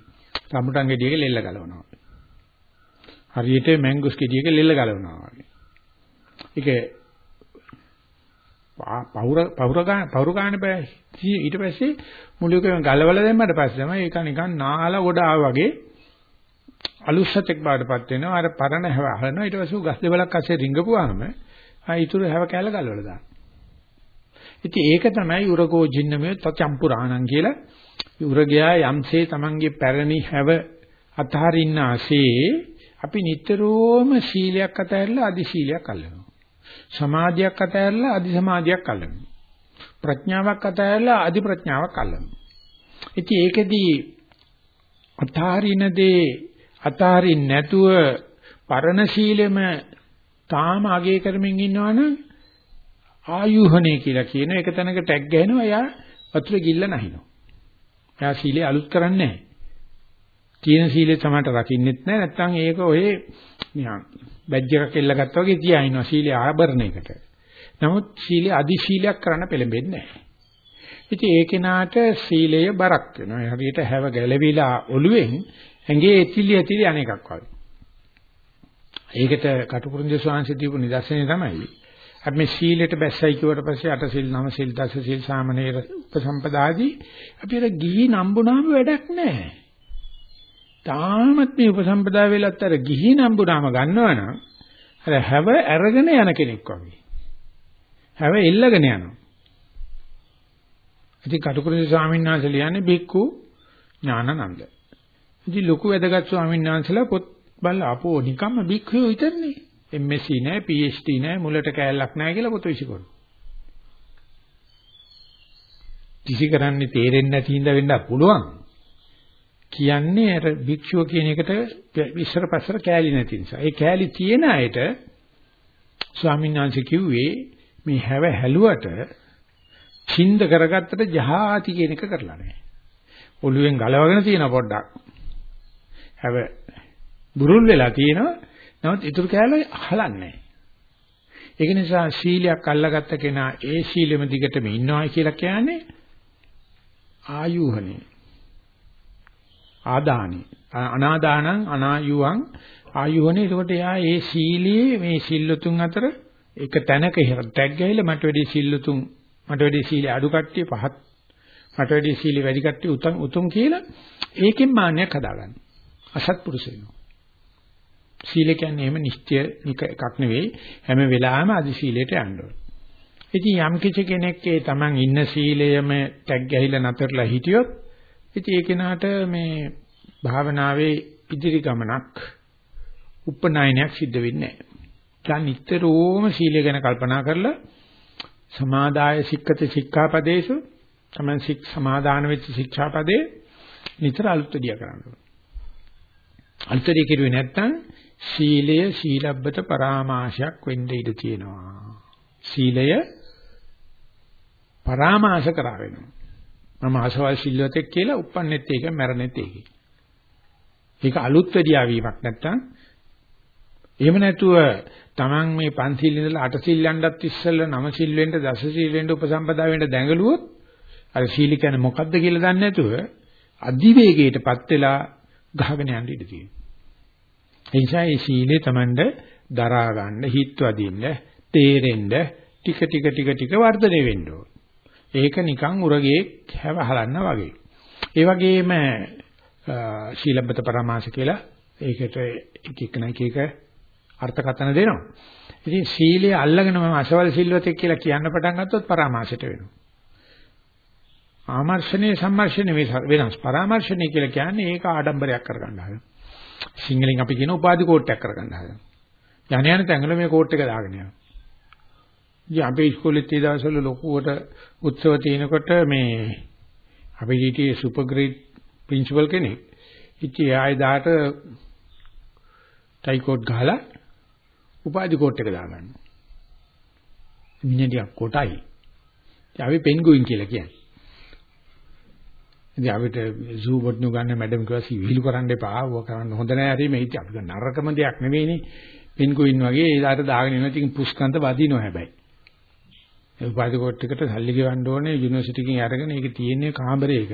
රඹුටන් ගෙඩියක ලෙල්ල ගලවනවා. හරියට මැංගුස් ගෙඩියක ලෙල්ල ගලවනවා වගේ. ඒක පවුර පවුර ගන්න පවුර ගන්න බෑ. ඊට පස්සේ මුලිකම ගලවලා දැම්මට පස්සේ තමයි ඒක නිකන් නාලා ගොඩ ආවා වගේ අලුස්සතෙක් බාටපත් වෙනවා. අර පරණ හැව අහනවා. ඊට පස්සේ ගස් දෙවලක් අස්සේ රිංගපුවාම ආ ඊතුරු හැව කැල ගලවලා දානවා. ඉතින් ඒක තමයි උරකෝ ජින්නමේ තචම්පුරාණං කියලා උරගයා යම්සේ Tamange පැරණි හැව අතහරින්න ආසේ අපි නිතරම සීලයක් අතහැරලා අදි සීලයක් අල්ලනවා. සමාධියක් අතහැරලා අධි සමාධියක් අල්ලනවා. ප්‍රඥාවක් අතහැරලා අධි ප්‍රඥාවක් අල්ලනවා. ඉතින් ඒකෙදී අතාරිනදී අතාරින් නැතුව පරණ සීලෙම තාම අගය කරමින් ඉන්නවනම් ආයුහණේ කියලා කියන එක තැනක ටැග් ගහනවා එයා වතුර ගිල්ල නැහිනවා. එයා සීලය අලුත් කරන්නේ නැහැ. තියෙන සීලය තමයි රකින්නෙත් නැහැ නැත්නම් ඒක ඔය නිකන් බැජ් එකක් එල්ල ගත්තා වගේ තියා ඉන්නවා සීලේ ආභරණයකට. නමුත් සීලේ අදි සීලයක් කරන්න පෙළඹෙන්නේ නැහැ. ඉතින් ඒ කෙනාට සීලය බරක් වෙනවා. හරියට හැව ගැලවිලා ඔළුවෙන් ඇඟේ ඇතිලි ඇතිලි අනේකක් වගේ. ඒකට කටුකුරුන්දේ ස්වාමීන් දීපු නිදර්ශනය තමයි අපි මේ සීලයට බැස්සයි කියවට පස්සේ අට සිල් නව සිල් දස සිල් සාමනීර උපසම්පදාදී අපි අර ගිහි නම්බුනාම වැඩක් නැහැ. තාමත් මේ උපසම්පදා වෙලත් අර ගිහි නම්බුනාම ගන්නවනම් අර හැව අරගෙන යන කෙනෙක් වගේ. හැව එල්ලගෙන යනවා. ඉතින් කටුකුරුසි ස්වාමීන් වහන්සේ ලියන්නේ බික්කු ඥානানন্দ. ඉතින් ලොකු වැදගත් ස්වාමීන් වහන්සේලා පොත් බලලා අපෝ නිකම්ම බික්කු හිතන්නේ. MSc නෑ PhD නෑ මුලට කෑල්ලක් නෑ කියලා පොත විසිකරනවා. කිසි කරන්නේ තේරෙන්නේ නැති හින්දා වෙන්න පුළුවන්. කියන්නේ අර භික්ෂුව කියන එකට ඉස්සර පස්සර කෑලි නැති නිසා. ඒ කෑලි තියෙන අයට ස්වාමීන් වහන්සේ කිව්වේ මේ හැව හැලුවට චින්ද කරගත්තට ජහාති කියන එක කරලා නැහැ. ඔළුවෙන් ගලවගෙන තියෙන පොඩ්ඩක්. හැව බුරුල් වෙලා තියෙනවා. නමුත් ඊටු කෑල්ල හලන්නේ නැහැ. ඒක නිසා සීලයක් අල්ලගත්ත කෙනා ඒ සීලෙම දිගටම ඉන්නවා කියලා කියන්නේ ආයුහනේ. ආදානි. අනාදානං අනායුවං ආයුහනේ. එතකොට එයා ඒ සීලයේ මේ සිල්ලුතුන් අතර එක තැනක ටැග් ගහලා මට වැඩි සිල්ලුතුන් මට වැඩි සීලේ අඩු කට්ටිය පහත් මට වැඩි සීලේ වැඩි කට්ටිය උතුම් උතුම් කියලා ඒකෙන් මාන්නයක් හදාගන්න. අසත්පුරුෂ වෙනවා. සීල කියන්නේ එහෙම නිශ්චය එකක් නෙවෙයි හැම වෙලාවෙම අදි සීලයට යන්න ඕනේ. ඉතින් යම් කිසි කෙනෙක් ඒ Taman ඉන්න සීලයම ටැග් ගහලා නැතරලා හිටියොත් ඉතින් ඒ කෙනාට මේ භාවනාවේ ඉදිරි ගමනක් උපනායනයක් සිද්ධ වෙන්නේ නැහැ. දැන් නිතරම සීලය ගැන කල්පනා කරලා සමාදාය සික්කත ශික්ෂාපදේසු Taman සික් සමාදාන වෙච්ච ශික්ෂාපදේ නිතර අලුත්දිය කරන්න ඕනේ. අලුත්දිය කෙරුවේ නැත්නම් සීලය සීලබ්බත පරාමාශයක් වෙන්න ඉඩ තියෙනවා. සීලය පරාමාශ කරා වෙනවා. මම අසවල් සිල්වතෙක් කියලා උප්පන්නෙත් ඒක මැරෙන්නෙත් ඒක. ඒක අලුත් වැඩියාවීමක් නැත්තම් එහෙම නැතුව Taman මේ පන්සිල් ඉඳලා අට සිල් යන්නත් ඉස්සෙල්ලා නව සිල් වෙන්න දස සිල් වෙන්න උපසම්පදා වෙන්න දැඟලුවොත් අර සීල කියන්නේ මොකද්ද කියලා දන්නේ නැතුව අධිවේගයටපත් වෙලා ගහගෙන යන්න ඉඩ තියෙනවා. ඒ නිසා මේ සීලේ Tamande දරා ගන්න, හිත වදින්න, තේරෙන්න ටික ටික ටික ටික වර්ධනය වෙන්න ඕන. ඒක නිකන් උරගේ හැව හලන්න වගේ. ඒ වගේම ශීලබ්බත පරමාස කියලා ඒකට එක එක නැක එක අර්ථකථන දෙනවා. ඉතින් සීලය අල්ලගෙන මම අසවල් සිල්වතෙක් කියලා කියන්න පටන් ගත්තොත් පරාමාසයට වෙනවා. ආමර්ෂණේ සම්මර්ෂණේ වෙනස්. පරාමර්ශණේ කියලා කියන්නේ ඒක ආඩම්බරයක් කරගන්න හදන. සිංහලෙන් අපි කියන උපාධි කෝට්ටයක් කරගන්න හදන. යණ යන තැඟල මේ කෝට් එක දාගෙන යනවා. ඉතින් අපේ ඉස්කෝලේ ඒ දවස්වල ලොකුවට උත්සව තියෙනකොට මේ අපේ හිටියේ සුපර් ග්‍රේඩ් ප්‍රින්සිපල් කෙනෙක්. ඉතින් ආයෙ දාට ටයි කෝට් ගහලා උපාධි කෝට් එක දාගන්න. මිනිහටියක් කොටයි. ඉතින් අපි පෙන්ගුයින් කියලා කියන්නේ. ඉතින් අපිට සූ බොට්නු ගන්න මැඩම් කිව්වා සිවිලු කරන්න එපා. ඔය කරන්න හොඳ නෑ හරි මේ ඉතින් අපිට නරකම දෙයක් නෙවෙයිනේ. පෙන්ගුයින් වගේ ඒලාට දාගෙන ඉනවා. ඉතින් පුස්කන්ත වදිනවා හැබැයි. ඒ උපාධි කෝට් එකට සල්ලි ගෙවන්න ඕනේ යුනිවර්සිටි එකකින් අරගෙන ඒක තියෙන්නේ කාමරයක.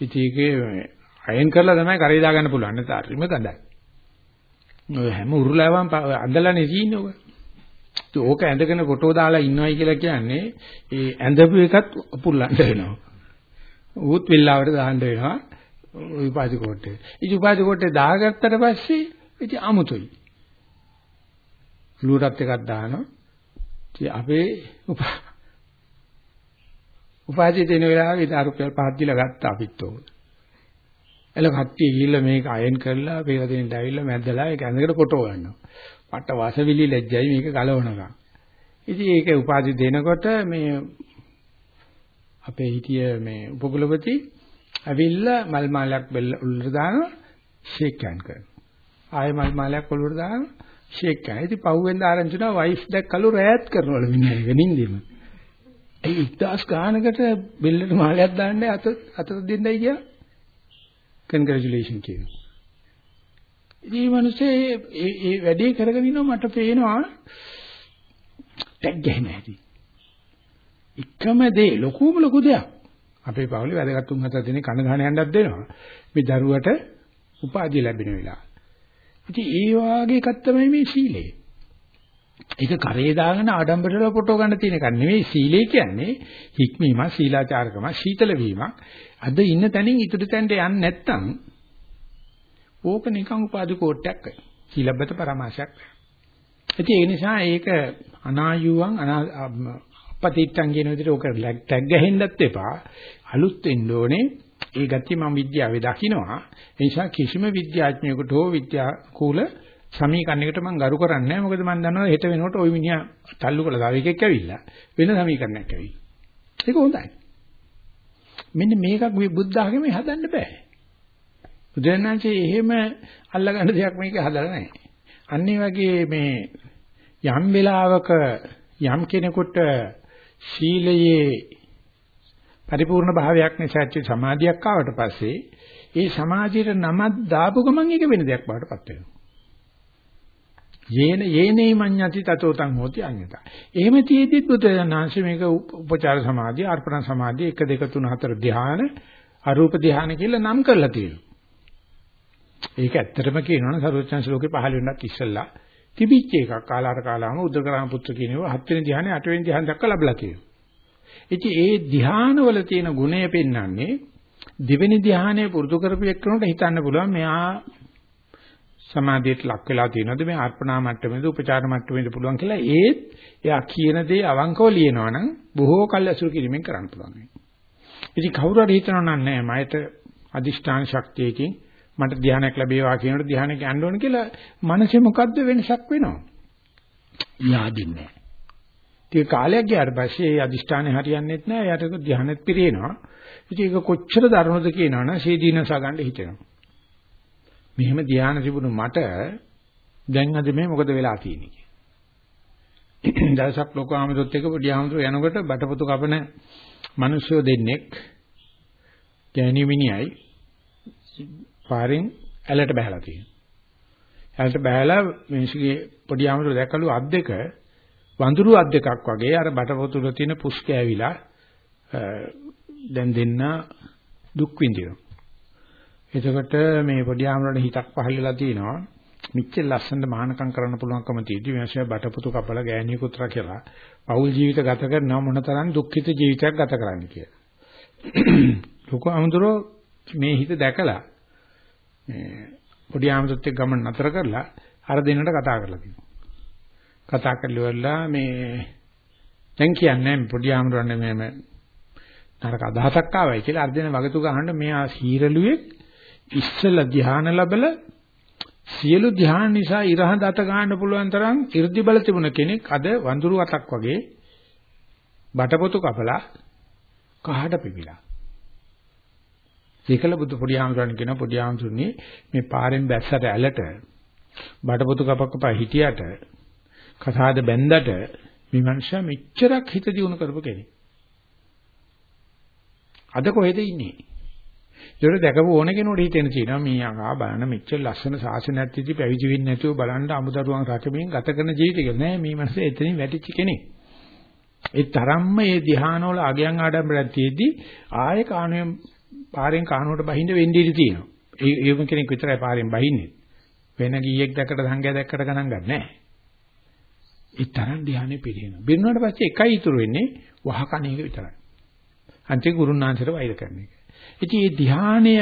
ඉතින් ඒකේ අයන් කරලා තමයි කරේ දාගන්න පුළුවන්. නැත්නම් හරිම ගඳයි. ඔය හැම උරුලාවම අඳලානේ තියෙන්නේ ඔක. ඒ ඕක ඇඳගෙන ෆොටෝ දාලා ඉන්නවයි කියලා කියන්නේ ඒ ඇඳපු එකත් පුල්ලන්න වෙනවා. ඌත් විල්ලාවට දාන්න වෙනවා. උපාධි කෝට්ටේ. ඉතින් උපාධි කෝට්ටේ දාගත්තට පස්සේ ඉතින් අමුතුයි. ලුරට් එකක් දානවා. ඉතින් අපේ උපාධිය දෙන වෙලාවේ ඉතින් රුපියල් 5ක් දීලා ගත්තා අපිත් ඕක. එල කට්ටිය ගිහිල්ලා මේක අයන් කරලා පේලා දෙන්න ඇවිල්ලා මැද්දලා ඒක ඇඳගෙන ෆොටෝ ගන්නවා. පට්ට වාසවිලි ලැජ්ජයි මේක ගලවනකම්. ඉතින් ඒක උපාධි දෙනකොට මේ අපේ හිටිය මේ උපකුලපති ඇවිල්ලා මල් මාලයක් බෙල්ල උල්ලට දානවා ෂේක් හෑන්ඩ් කරනවා. ආයෙ මල් මාලයක් ඔළුවට දානවා ෂේක් හෑන්ඩ්. ඉතින් පහුවෙන්ද ආරංචි වුණා වයිෆ් දැක්කලු රෑත් කරනවලු මිනිහා නින්දෙම. ඒ 1000 ගානකට බෙල්ලට මාලයක් දාන්නේ අත අත දෙන්නයි කියලා. කන්ග්‍රැචුලේෂන් කියනවා. ඉතින් මේ මිනිස්සේ ඒ ඒ වැඩේ කරගෙන ඉනව මට පේනවා ටැග් ගහන හැටි. එකම දේ ලොකුම ලොකු දෙයක්. අපේ පවුලේ වැදගත් තුන් හතර දෙනෙක් කන ගහන යන්නත් දෙනවා. මේ දරුවට උපාධිය ලැබෙන වෙලාව. ඉතින් ඒ වාගේ එකක් තමයි මේ සීලය. ඒක කරේ දාගෙන ආඩම්බරලා ෆොටෝ ගන්න තියෙන එක නෙවෙයි සීලය කියන්නේ හික්මීම සීලාචාරකම සීතල වීමක්. අද ඉන්න තැනින් ඉතුරු තැනට යන්නේ නැත්තම් ඕක නිකන් උපාධි කෝට්ටයක් වෙයි. සීලබ්බත පරමාශයක්. ඉතින් ඒ නිසා ඒක අනායුවන් අපතිත්තන් කියන විදිහට ඕක ටැග් ගහෙන්නත් එපා. අලුත් වෙන්න ඕනේ. ඒ ගතිය මම විද්‍යාවේ දකිනවා. ඒ නිසා කිසිම විද්‍යාඥයෙකුට හෝ විද්‍යාකූල සමීකරණයකට මම ගරු කරන්නේ නැහැ. මොකද මම දන්නවා හෙට වෙනකොට ওই මිනිහා තල්ලු කළා. තව එකෙක් ඇවිල්ලා වෙන සමීකරණයක් ඇවිල්ලා. ඒක හොඳයි. මෙන්න මේකක් බුද්ධ ආගමේ හදන්න බෑ. බුදුරජාණන්සේ එහෙම අල්ලගන්න දෙයක් මේක හදලා නැහැ. අන්න වගේ මේ යම් වෙලාවක යම් කෙනෙකුට ශීලයේ පරිපූර්ණ භාවයක් නිසා ඇති සමාධියක් ආවට පස්සේ ඒ සමාධියට නමක් දාපු ගමන් ඒක වෙන දෙයක් බවට පත් වෙනවා. යේන යේනේ මඤ්ඤති තතෝ තං හෝති අඤ්ඤතා. එහෙම තියෙද්දිත් බුදුරජාණන්සේ මේක උපචාර සමාධිය, අර්පණ සමාධිය 1 2 3 4 ධ්‍යාන, අරූප ධ්‍යාන කියලා නම් කරලා තියෙනවා. ඒක ඇත්තටම කියනවනේ සරුවචන්ස ලෝකේ පහළ වෙන්නත් ඉස්සෙල්ලා තිබිච්ච එකක්. කාලාර කාලාම උද්දකරාම පුත්‍ර කියනවා හත් වෙනි ධ්‍යානෙ අට වෙනි ධ්‍යාන දක්වා ලැබලා තියෙනවා. ඉතින් ඒ ධ්‍යානවල තියෙන ගුණය පෙන්වන්නේ දෙවෙනි ධ්‍යානය පුරුදු කරපු එක්කනට හිතන්න පුළුවන් මෙයා සමාධියට ලක් වෙලා තියෙනවද මේ අර්පණා මට්ටමේද උපචාර මට්ටමේද පුළුවන් කියලා ඒත් එයා කියන දේ අවංකව ලියනවා නම් බොහෝ කල් ඇසුරු කිරීමෙන් කරන්න පුළුවන්. ඉතින් කවුරු හරි හිතනවා නම් නෑ මයට අදිෂ්ඨාන ශක්තියකින් මට ධානයක් ලැබේවා කියනකොට ධානයක් යන්න ඕන කියලා මනසේ මොකද්ද වෙනසක් වෙනවා. යාදින්නේ. ටික කාලයක් ගියාට පස්සේ ඒ අදිෂ්ඨානේ හරියන්නේත් නෑ. එයාට ධානයත් පිරේනවා. ඉතින් ඒක කොච්චර දරුණුද කියනවනම් සීදීනස ගන්න හිතෙනවා. මෙහෙම ධානය තිබුණු මට දැන් අද මේ මොකද වෙලා තියෙන්නේ කියලා. දවසක් ලොකු ආමතුත් එක්ක පොඩි ආමතුත් යනකොට බටපොතු කපන මිනිස්සු දෙන්නෙක් ගෑණි මිනිහයි පාරෙන් ඇලට බහලා තියෙනවා. ඇලට බහලා මිනිස්සුගේ පොඩි ආමතුත් දැකලු අත් දෙක වඳුරු අත් දෙකක් වගේ අර බටපොතු වල තියෙන පුස් කෑවිලා දැන් දෙන්න දුක් විඳිනවා. එතකොට මේ පොඩි ආමරණ හිතක් පහළ වෙලා තිනවා. මිච්චෙල් ලස්සනට මහානකම් කරන්න පුළුවන්කම තියෙදි මේෂය බටපුතු කපලා ගෑණියෙක් උතර කියලා පෞල් ජීවිත ගත කරනවා මොනතරම් දුක්ඛිත ජීවිතයක් ගත කරන්න කියලා. ලොකු අමුදරෝ මේ හිත දැකලා මේ පොඩි ආමතුත් එක්ක ගමන් නතර කරලා අර දෙන්නට කතා කරලා තියෙනවා. කතා කරලා මේ දැන් කියන්නේ පොඩි ආමරන්නේ මේ නරක අදහසක් ආවයි කියලා අර දෙන වගතු ගහන්න මෙයා සීරළුවෙක් ඉස්සල ධ්‍යාන ලැබලා සියලු ධ්‍යාන නිසා ඉරහඳ අත ගන්න පුළුවන් තරම් 이르දි බල තිබුණ කෙනෙක් අද වඳුරු අතක් වගේ බටපොතු කපලා කහට පිපිලා. ඒකල බුදු පොඩි ආමතුන් කියන පොඩි ආමතුන්නේ මේ පාරෙන් බැස්සට ඇලට බටපොතු කපකපා හිටියට කසාද බැන්දට මේ මනුස්සයා මෙච්චරක් හිත දියුණු කරපු කෙනෙක්. අද කොහෙද ඉන්නේ? ඒකට දැකපු ඕන කෙනෙකුට හිතෙන තියෙනවා මේ අහා බලන්න මෙච්චර ලස්සන ශාසනයක් තියදී පැවිදි වෙන්නේ නැතුව බලන්න අමුදරුවන් රකමින් ගත කරන ජීවිතයක නෑ මේ මනසේ එතනින් වැටිච්ච කෙනෙක්. ඒ තරම්ම මේ ධ්‍යානවල අගයන් ආඩම්බරයක් තියදී ආයේ කාණුවෙන් පාරෙන් කාණුවට බහිඳ වෙන්නේ ඉඳී තියෙනවා. ඒ ඒම කෙනෙක් විතරයි පාරෙන් බහින්නේ. වෙන ගීයක් දැක්කට සංඝයා දැක්කට ගණන් ගන්න නෑ. ඒ තරම් ධ්‍යානෙ පිළිහෙනවා. බිරුණාට පස්සේ එකයි ඉතුරු වෙන්නේ වහකණ එක විතරයි. අන්තිම ගුරුනාන්සේට වෛර කරන එක. ඉතින් මේ ධානය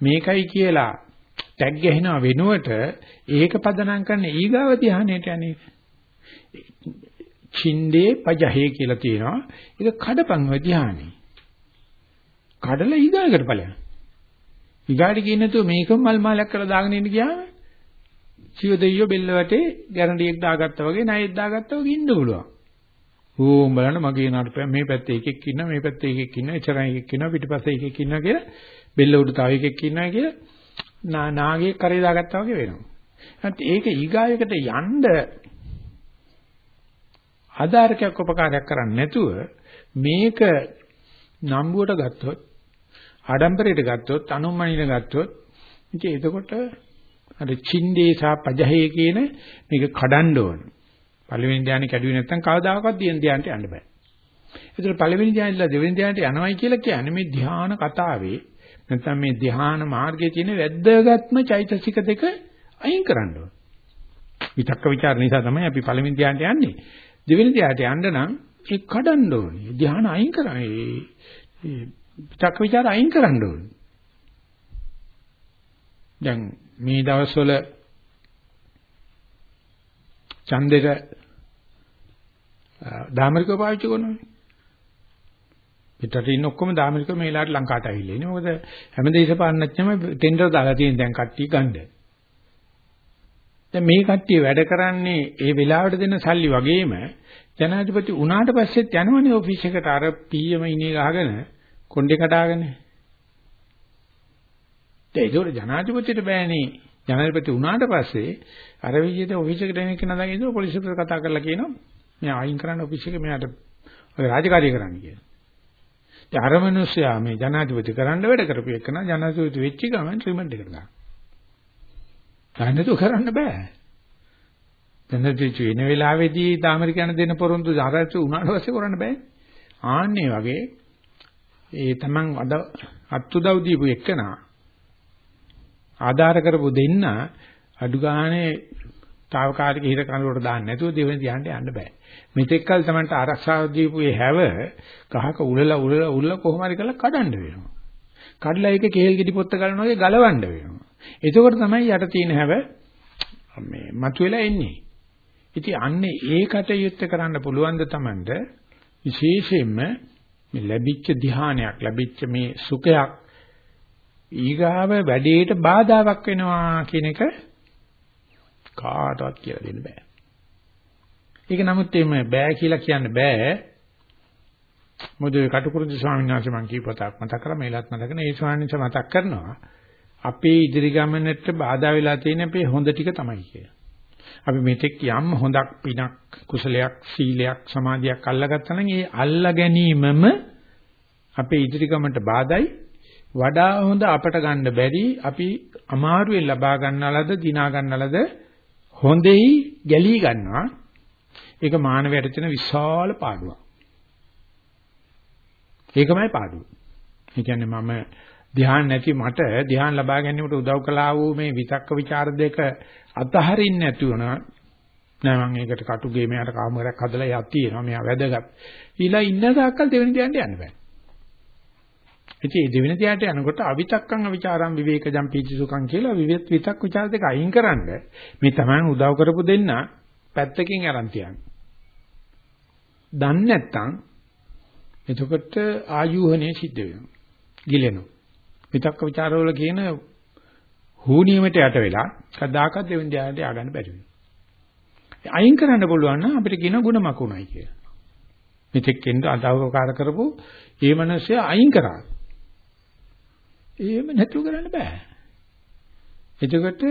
මේකයි කියලා ටැග් ගහනව වෙනුවට ඒක පදනම් කරන ඊගාව ධානයට යන්නේ. චින්දේ පජහේ කියලා තියෙනවා. ඒක කඩපන්ව ධානයි. කඩලා ඊගාකට ඵලයන්. ඊගාට කියන්නේ නැතුව මේකම මල් මාලයක් කරලා දාගෙන ඉන්න ගියාම සිව දෙයියෝ බෙල්ල වටේ ගැරන්ඩියක් දාගත්තා වගේ ණයෙක් දාගත්තා වගේ ඉන්න පුළුවන්. ඕම් බලන්න මගේ නඩපෑ මේ පැත්තේ එකෙක් ඉන්නවා මේ පැත්තේ එකෙක් ඉන්නවා එචරයි එකෙක් ඉන්නවා පිටිපස්සේ එකෙක් ඉන්නවා කියලා බෙල්ල උඩ තව එකෙක් ඉන්නවා කියලා නාගේ කරේ දාගත්තා වගේ වෙනවා. නැත්නම් ඒක ඊගායකට යන්න ආධාරකයක් උපකාරයක් කරන්නේ නැතුව මේක නම්බුවට ගත්තොත් ආඩම්බරයට ගත්තොත් අනුමනින ගත්තොත් ඉතින් එතකොට අර චින්දේ සහ පජහේ කියන මේක කඩන්න ඕනේ. පළවෙනි ධානය කැඩුවේ නැත්නම් කවදාකවත් දෙවෙනි ධානයට යන්න බෑ. ඒතර පළවෙනි ධානයලා දෙවෙනි ධානයට යනවයි කියලා කියන්නේ මේ ධාන කතාවේ නැත්නම් මේ ධාන මාර්ගයේ තියෙන වැද්දගත්ම චෛතසික දෙක අයින් කරන්න ඕන. විතක්ක ਵਿਚාර නිසා තමයි අපි පළවෙනි ධානයට යන්නේ. දෙවෙනි ධානයට යන්න නම් ඒක කඩන්න ඕනේ. ධාන අයින් කරන්නේ. විතක්ක ਵਿਚාර අයින් කරන්න ඕනේ. දැන් මේ දවස්වල ඡන්දෙට දාමරිකව පාවිච්චි කරනවානේ. පිටරට ඉන්න ඔක්කොම දාමරිකව මේලාට ලංකාවට ඇවිල්ලා ඉන්නේ. මොකද හැම දේශපාලනඥයම ටෙන්ඩර් දාලා තියෙන දැන් කට්ටිය ගන්න. දැන් මේ කට්ටිය වැඩ කරන්නේ ඒ වෙලාවට දෙන සල්ලි වගේම ජනාධිපති උනාට පස්සෙත් යනවනේ ඔෆිස් එකට අර පීයම ඉනේ ගහගෙන කොණ්ඩේ කඩාගෙන. ඒ ඒකෝර ජනාධිපතිට බෑනේ. ජනාධිපති උනාට පස්සේ අර විදිහට ඔෆිස් එකට එන කෙනා ළඟ ඉඳලා පොලිසියට කතා කරලා කියනවා මේ අයින් කරන්න ඔෆිස් එකේ මෙයාට ඔය රාජකාරිය කරන්න කියලා. ඉතින් අර මිනිස්සයා මේ ජනාධිපති කරන්න වැඩ කරපු එක නා ජනාධිපති වෙච්ච ගමන් රිමන්ඩ් එකට ගන්න. ගන්නතු කරන්න බෑ. දැනදිච්ච වෙන වෙලාවේදී තාමරිකයන් දෙන්න පොරොන්දු ආරච්චි උනාට පස්සේ කරන්න බෑ. ආන්නේ වගේ ඒ Taman අද අත්උදව් දීපු එක්කනා ආධාර කරපු දෙන්න අඩු ගානේ తాවකාලික හිර කනුවට දාන්න නැතුව දෙවෙනි ධ්‍යානට යන්න බෑ. මෙතෙක් කල Tamanට ආරක්ෂාව දීපු ඒ හැව ගහක උලලා උලලා උලලා කොහොම හරි කරලා කඩන්න වෙනවා. කඩලා ඒක කේල් ගෙඩි පොත්ත ගලනවා වගේ ගලවන්න වෙනවා. එතකොට තමයි යට තියෙන හැව මේ මතුවෙලා එන්නේ. ඉතින් අන්නේ ඒකට යුත් කරන්න පුළුවන් ද Tamanට විශේෂයෙන්ම මේ ලැබිච්ච ධ්‍යානයක් ලැබිච්ච මේ සුඛයක් ඊගාව වැඩේට බාධාවක් වෙනවා කියන එක කාටවත් කියලා දෙන්න බෑ. ඒක නමුත් එimhe බෑ කියලා කියන්න බෑ. මොකද කටුකුරුදි ස්වාමීන් වහන්සේ මම කීපතාවක් මතක් කරා මේලත් මතක නේ ඒ ස්වාමීන් වහන්සේ මතක් කරනවා අපේ ඉදිරි ගමනට බාධා වෙලා තියෙන අපේ හොඳ ටික තමයි කියලා. අපි මෙතෙක් යම් හොඳක් පිනක් කුසලයක් සීලයක් සමාධියක් අල්ලගත්තා නම් ඒ අල්ලා ගැනීමම අපේ ඉදිරි ගමනට බාධායි වඩා හොඳ අපට ගන්න බැරි අපි අමාරුවෙන් ලබා ගන්නලද දිනා ගන්නලද හොඳෙයි ගැලී ගන්නවා. ඒක මානවයට තියෙන විශාල පාඩුවක්. ඒකමයි පාඩුව. ඒ කියන්නේ මම ධ්‍යාන නැති මට ධ්‍යාන ලබා ගැනීමට උදව් කළා වූ මේ විතක්ක ਵਿਚාර දෙක අතහරින්න නැතුව නෑ මම ඒකට කටුගේ මෙයාට කාමරයක් හදලා යක් තියෙනවා මෙයා වැදගත්. ඊළඟ ඉන්න තාක්කල් දෙවෙනි ධ්‍යානට යන්න බෑ. ඉතින් ඒ දෙවෙනි ධ්‍යානයට යනකොට අවිතක්කං අවිචාරං විවේකජම් පීචිසුඛං කියලා විවිධ විතක් ਵਿਚාර දෙක අයින් කරන්න මේ තමයි උදව් කරපු දෙන්න පැත්තකින් අරන් තියන්නේ. දන්නේ නැත්නම් එතකොට ආයුහණය සිද්ධ වෙනවා. ගිලෙනවා. විතක්ක ਵਿਚාර වල කියන හුනියමට යට වෙලා කදාකත් දෙවෙනි ධ්‍යානයට ය아가න්න බැරි වෙනවා. අයින් කරන්න පුළුවන් නම් අපිට කියන ගුණමකුණයි කියලා. මෙතෙක් එන්න අදාවකාර කරපු ඒ මිනිස්සයා අයින් කරා. එහෙම නැතුව කරන්න බෑ. එතකොට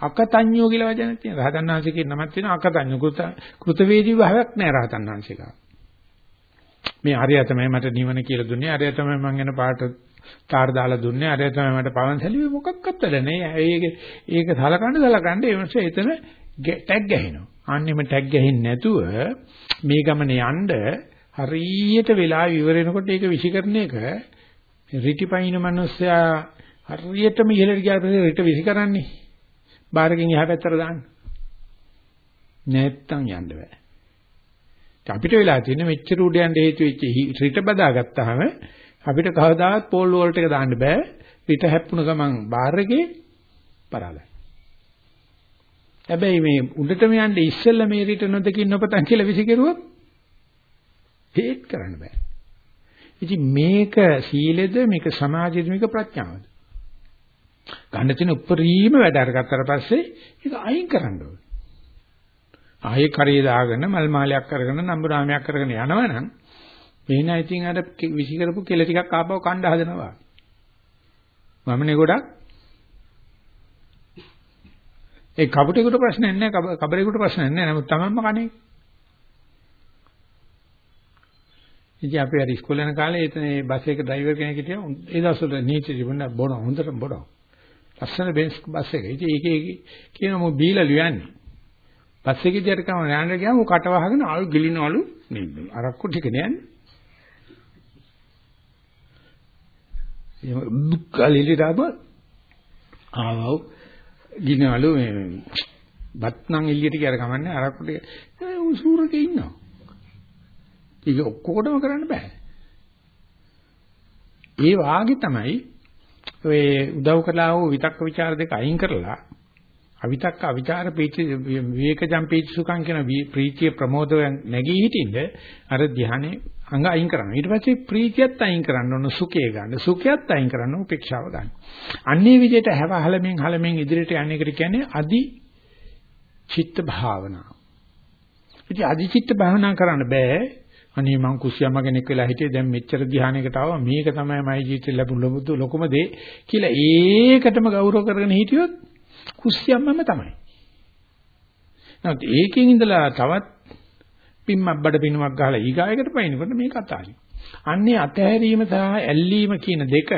අකතඤ්ඤෝ කියලා වචනක් තියෙනවා. රහතන් වහන්සේගේ නමක් තියෙනවා අකතඤ්ඤෝ. කෘත කෘතවේදී භාවයක් නෑ රහතන් වහන්සේලා. මේ හරිය තමයි මට නිවන කියලා දුන්නේ. හරිය තමයි මං යන පාට තාර දාලා දුන්නේ. හරිය තමයි මට පවන් සැලුවේ මොකක්වත් වැඩ නෑ. ඒක ඒක සලකන්න සලකන්න ඒ මොකද එතන ටැග් ගහනවා. අන්නේම ටැග් ගහින් නැතුව මේ ගමනේ යන්න හරියට වෙලා ඉවර වෙනකොට ඒක විසිකරන එක රිටිපයින් මිනිස්සයා හරියටම ඉහළට ගියාට පස්සේ රිට විසි කරන්නේ. බාරකින් එහා පැත්තට දාන්න. නැත්තම් යන්න බෑ. අපිට වෙලා තියෙන මෙච්චර උඩ යන්න හේතු වෙච්ච රිට බදාගත්තාම අපිට කවදාවත් පෝල් වෝල්ට් එක දාන්න බෑ. රිට හැප්පුණ ගමන් බාර් එකේ පරාලයි. හැබැයි මේ උඩටම යන්න ඉස්සෙල්ලා මේ රිට නොදකින් නොපතන් කියලා විසිකරුවොත් හේත් කරන්න බෑ. ඉතින් මේක සීලෙද මේක සමාධියද මේක ප්‍රඥාවද? ගන්න තියෙන උපරිම වැඩ අරගත්තට පස්සේ ඒක අයින් කරන්න ඕනේ. ආයේ කරේ දාගෙන මල් මාලයක් කරගෙන නම්බුරාමයක් කරගෙන යනවනම් එහෙනම් ඉතින් අර විසි කරපු කෙල ටිකක් ආපහු කණ්ඩ හදනවා. මමනේ ගොඩක් ඒ කපුටෙකුට ප්‍රශ්නයක් නැහැ කබරේකට ප්‍රශ්නයක් නැහැ නමුත් තමන්ම කණේ ඉතින් අපි අර ඉස්කෝලේ යන කාලේ එතන ඒ බස් එක ඩ්‍රයිවර් කෙනෙක් හිටියා. ඒ දවස්වල නීති තිබුණා බොන හොඳට බොන. ලස්සන බෙන්ස් බස් එක. ඉතින් ඒකේ කියන මො බීලා ලියන්නේ. බස් එකේ දිහාට කම යන්න ගියාම ඌ කට වහගෙන ආල් ගිලිනවලු මේ අරක්කු ටික නෑනේ. එහෙම දුක්ඛලිලිට ආව ආවව ගිනවලු මේ බත් නම් එළියට ගියර කමන්නේ අරක්කු ටික ඌ සූරකේ ඉන්නවා. ඒක ඔක්කොටම කරන්න බෑ. ඒ වාගේ තමයි ඔය උදව් කළා වූ විතක්ක ਵਿਚාර දෙක අයින් කරලා අවිතක්ක අවිචාර පීති විවේකජම් පීති සුඛං කියන ප්‍රීතිය ප්‍රමෝදය නැගී හිටින්ද අර ධානයේ අංග අයින් කරනවා. ඊට පස්සේ ප්‍රීතියත් අයින් කරන්න ඕන සුඛය ගන්න. සුඛයත් අයින් කරන්න උපේක්ෂාව ගන්න. අන්නේ විදිහට හැව හලමින් හලමින් ඉදිරියට යන එකට කියන්නේ අදි චිත්ත භාවනාව. ඉතින් අදි චිත්ත භාවනා කරන්න බෑ. අනේ මං කුසියම්ම කෙනෙක් වෙලා හිටියේ දැන් මෙච්චර ධානයකට ආවා මේක තමයි මගේ ජීවිතේ ලැබුණු ලොකුම දේ කියලා ඒකටම ගෞරව කරගෙන හිටියොත් කුසියම්මම තමයි. නමුත් ඒකෙන් ඉඳලා තවත් පිම්මක් බඩ පිනුමක් ගහලා ඊගායකට පයින්නකොට මේක අතාරින්. අන්නේ අතහැරීම සහ ඇල්ලීම කියන දෙක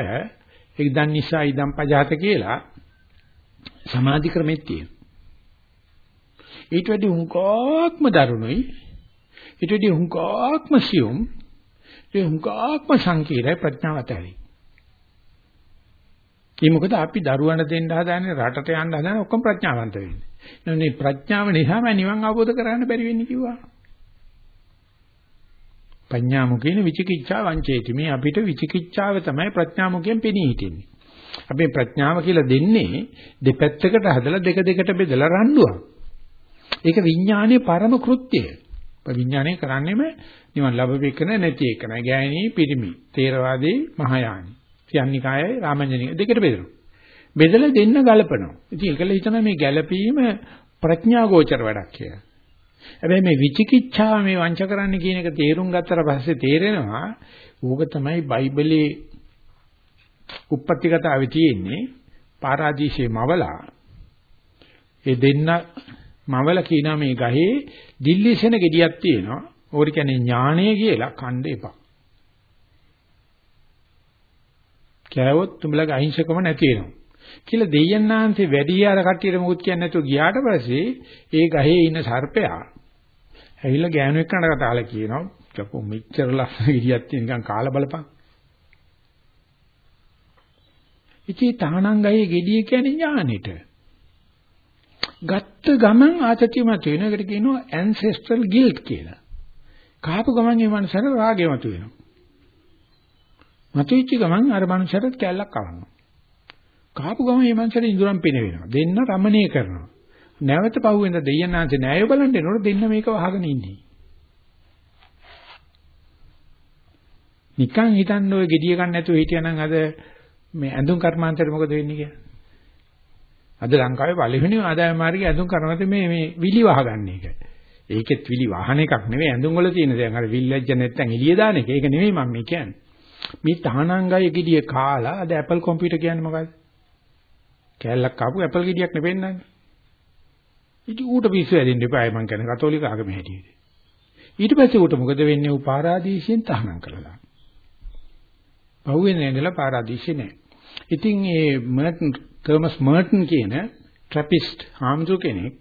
ඒක දන් නිසා ඉදම් පජාත කියලා සමාධි ක්‍රමෙත් තියෙනවා. ඊට වැඩි හුඟක්ම දරුණුයි. ඊට වැඩි හුඟක්ම සියුම්. ඒ හුඟක්ම සංකීර්ණ ප්‍රඥාවත් ඇති. ඒ මොකද අපි දරුවන්ට දෙන්න හදාන්නේ රටට යන්න හදාන්නේ ඔක්කොම ප්‍රඥාවන්ත වෙන්නේ. නේද මේ ප්‍රඥාව නිසාම නිවන් අවබෝධ කරගන්න බැරි වෙන්නේ කිව්වා. පඤ්ඤාමුකේන විචිකිච්ඡා වංචේති. මේ අපිට විචිකිච්ඡාව තමයි ප්‍රඥාමුකයෙන් පෙනී හිටින්නේ. අපි ප්‍රඥාව කියලා දෙන්නේ දෙපැත්තකට හදලා දෙක දෙකට බෙදලා රණ්ඩුවක්. ඒක විඥානයේ පරම කෘත්‍යය. විඥානය කරන්නේම නිවන් ලැබෙක නැති එක නෑ. ගෑණී පිරිමි. තේරවාදී මහායානි. සියන්නිකායයි රාමඤ්ඤණික දෙකට බෙදෙනවා. බෙදලා දෙන්න ගලපනවා. ඉතින් ඒකල හිතන මේ ගැළපීම ප්‍රඥා ගෝචර වැඩක් කියලා. හැබැයි මේ විචිකිච්ඡාව මේ වංච කරන්න කියන එක තේරුම් ගත්තට පස්සේ තේරෙනවා ඌක තමයි බයිබලයේ උප්පත්ති කතාවේ තියෙන්නේ පාරාදීශේ මවලා ඒ දෙන්න මවල කියනවා මේ ගහේ දිල්ලිසෙන ගෙඩියක් තියෙනවා. ඕක කියන්නේ ඥාණය කියලා කණ්ඩ එපා. කෑවොත් උඹලගේ අහිංසකම නැති වෙනවා. කියලා දෙයයන්ාන්සේ වැඩි යාර කට්ටියට මොකුත් කියන්නේ නැතුව ගියාට පස්සේ ඒ ගහේ ඉන්න සර්පයා ඇවිල්ලා ගෑනු එක්කනට කතාලා කියනවා චපෝ මෙච්චර ලස්සන ගිරියක් තියෙන නිකන් කාලා බලපන්. ඉතින් තහනම් ගහේ ගෙඩිය කියන්නේ ඥානෙට. ගත්ත ගමන් ආතතිය මත වෙන එකට කියනවා ancestral guilt කියලා. කාපු ගමන් මේ මනසට රාගය මත වෙනවා. මතුවෙච්ච ගමන් අර මනුස්සයට කැල්ලක් කවනවා. කාපු ගමන් මේ මනුස්සයට ඉඳුරම් පිනවෙනවා. දෙන්න රමණීය කරනවා. නැවත පහුවෙන්ද දෙයයන්ාන්සේ න්යාය බලන්න එනකොට දෙන්න මේක වහගෙන ඉන්නේ. නිකන් හිතන්න ඔය gediya ගන්න නැතුව හිටියනම් අද මේ ඇඳුම් කර්මාන්තයට මොකද වෙන්නේ කියලා. අද ලංකාවේ පළවෙනි ආදායම මාර්ගයේ ඇඳුම් කරනකොට මේ මේ විලි වහගන්න එක. ඒකෙත් විලි වහන එකක් නෙවෙයි ඇඳුම් වල තියෙන දැන් අර විල්ලැජ්ජ නැත්තම් එළිය දාන එක. ඒක නෙවෙයි මම මේ කියන්නේ. මේ තහනංගය ගෙඩිය කාලා අද Apple කම්පියුටර් කියන්නේ මොකද්ද? කෑල්ලක් කාපු Apple ගෙඩියක් නෙවෙන්නන්නේ. ඉතින් ඌට පිස්සු ඇදින්න එපා මං කියන්නේ කතෝලික ආගමේ හැටියට. ඊට පස්සේ ඌට මොකද වෙන්නේ? ඌ පාරාදීසයෙන් තහනම් කළා. පහුවෙන්නේ ඉඳලා පාරාදීසෙ නෑ. ඉතින් ඒ මර්ටන් තර්මස් මර්ටන් කියන ට්‍රැපිස්ට් හාමුදුර කෙනෙක්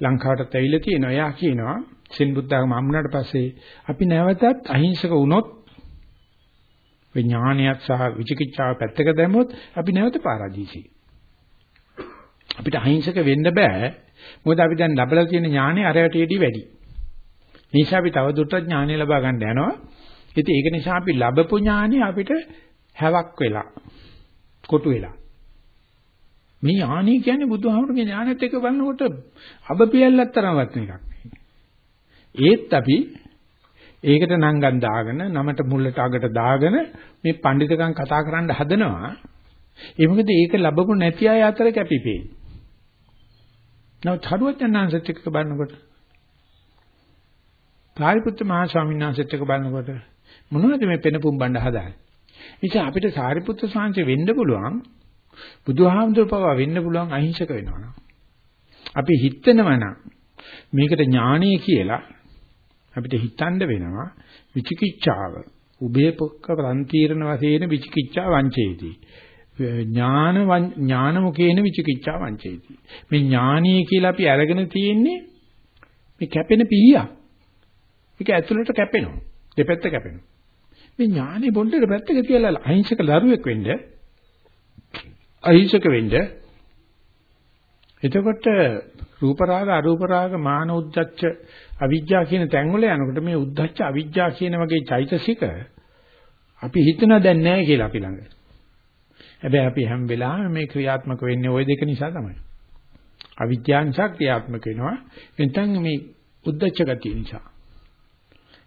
ලංකාවටත් ඇවිල්ලා තියෙනවා. එයා කියනවා සෙන් බුද්ධාගම හම්බුනාට පස්සේ අපි නැවතත් අහිංසක වුණොත් විඥානයත් සහ විචිකිච්ඡාව පැත්තක දැම්මොත් අපි නැවත පාරාදීසි. අපිට අහිංසක වෙන්න බෑ. මොකද අපි දැන් ලැබලා තියෙන ඥානෙ අරයටදී වැඩි. නිසා අපි තවදුරටත් ඥානෙ ලබා ගන්න යනවා. ඉතින් ඒක නිසා අපි ලැබපු ඥානෙ අපිට හැවක් වෙලා කොටු වෙලා. මේ ඥානෙ කියන්නේ බුදුහාමුදුරගේ ඥානෙත් එක්ක බලනකොට අබපියල්ලක් තරමවත් එකක් නෙවෙයි. ඒත් අපි ඒකට නංගන් දාගෙන නමට මුල්ලට අගට දාගෙන මේ පඬිතුකම් කතා කරන්න හදනවා. ඒ මොකද ඒක ලැබපු නැති අය අතර කැපිපේ. නමුත් හරුවචනාංශත් එක්ක බලනකොට සාරිපුත්ත මහ ස්වාමීන් වහන්සේත් එක්ක බලනකොට මොනවද මේ පෙන පුම්බන්න හදාන්නේ? ඉතින් අපිට සාරිපුත්ත සාංශ වෙන්න පුළුවන් බුදුහාමුදුර පවා වෙන්න පුළුවන් අහිංසක වෙනවා අපි හිතනවා නම් මේකට ඥානය කියලා අපිට හිතන්න වෙනවා විචිකිච්ඡාව. උභයපොක්ක ප්‍රන්තීරණ වශයෙන් විචිකිච්ඡා වංචේති. ඥාන ඥාන මුකේන විචිකිච්ඡා වංචේති. මේ ඥානීය කියලා අපි අරගෙන තියෙන්නේ මේ කැපෙන පිහියක්. ඒක ඇතුළට කැපෙනවා. දෙපැත්ත කැපෙනවා. මේ ඥානේ බොණ්ඩේ පැත්තක තියලා අහිංසක දරුවෙක් වෙන්න අහිංසක වෙන්න එතකොට රූප රාග අරූප රාග මාන උද්දච්ච අවිජ්ජා කියන තැන්වල යනකොට මේ උද්දච්ච අවිජ්ජා කියන වගේ චෛතසික අපි හිතන දැන් නැහැ කියලා අපි ළඟ. හැබැයි අපි හැම වෙලාවෙම මේ ක්‍රියාත්මක වෙන්නේ ওই දෙක නිසා තමයි. අවිජ්ජා නිසා ක්‍රියාත්මක වෙනවා. එතෙන් මේ උද්දච්ච ගතිය නිසා.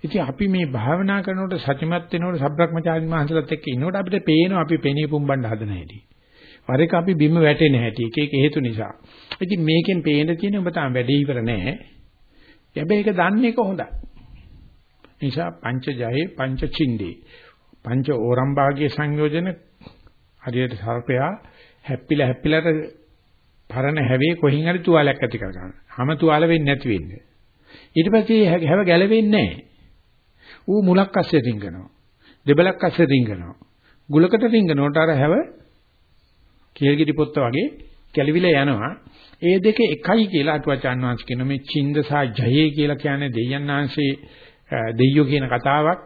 ඉතින් අපි මේ භාවනා කරනකොට සතිමත් වෙනකොට සබ්‍රක්‍මචාරින් මහන්සලත් එක්ක ඉන්නකොට අපිට පේනවා අපි පෙනී පුම්බන්න හදන හැටි. වර එක අපි බිම වැටෙන හැටි එක එක හේතු නිසා. ඉතින් මේකෙන් පේන්න තියෙන ඔබ තාම වැඩේ ඉවර නැහැ. හැබැයි ඒක දන්නේ එක හොඳයි. නිසා පංච ජයේ පංච චින්දේ පංච ඕරම් භාගයේ සංයෝජන හරියට සර්පයා හැප්පිලා හැප්පිලාට පරණ හැවේ කොහින් හරි තුවාලයක් ඇති කර ගන්න. හැම තුවාල වෙන්නේ නැති වෙන්නේ. ඊට පස්සේ හැව ගැලවෙන්නේ නැහැ. ඌ මුලක් අස්සේ රිංගනවා. දෙබලක් අස්සේ රිංගනවා. ගුලකට රිංගනකොට අර හැව කේල්ගිටි පොත්ත වගේ කැලිවිලා යනවා. ඒ දෙක එකයි කියලා අටුවචාන් වහන්සේ කියන මේ චින්ද සහ ජයේ කියලා කියන්නේ දෙයයන් වහන්සේ දෙයියෝ කියන කතාවක්.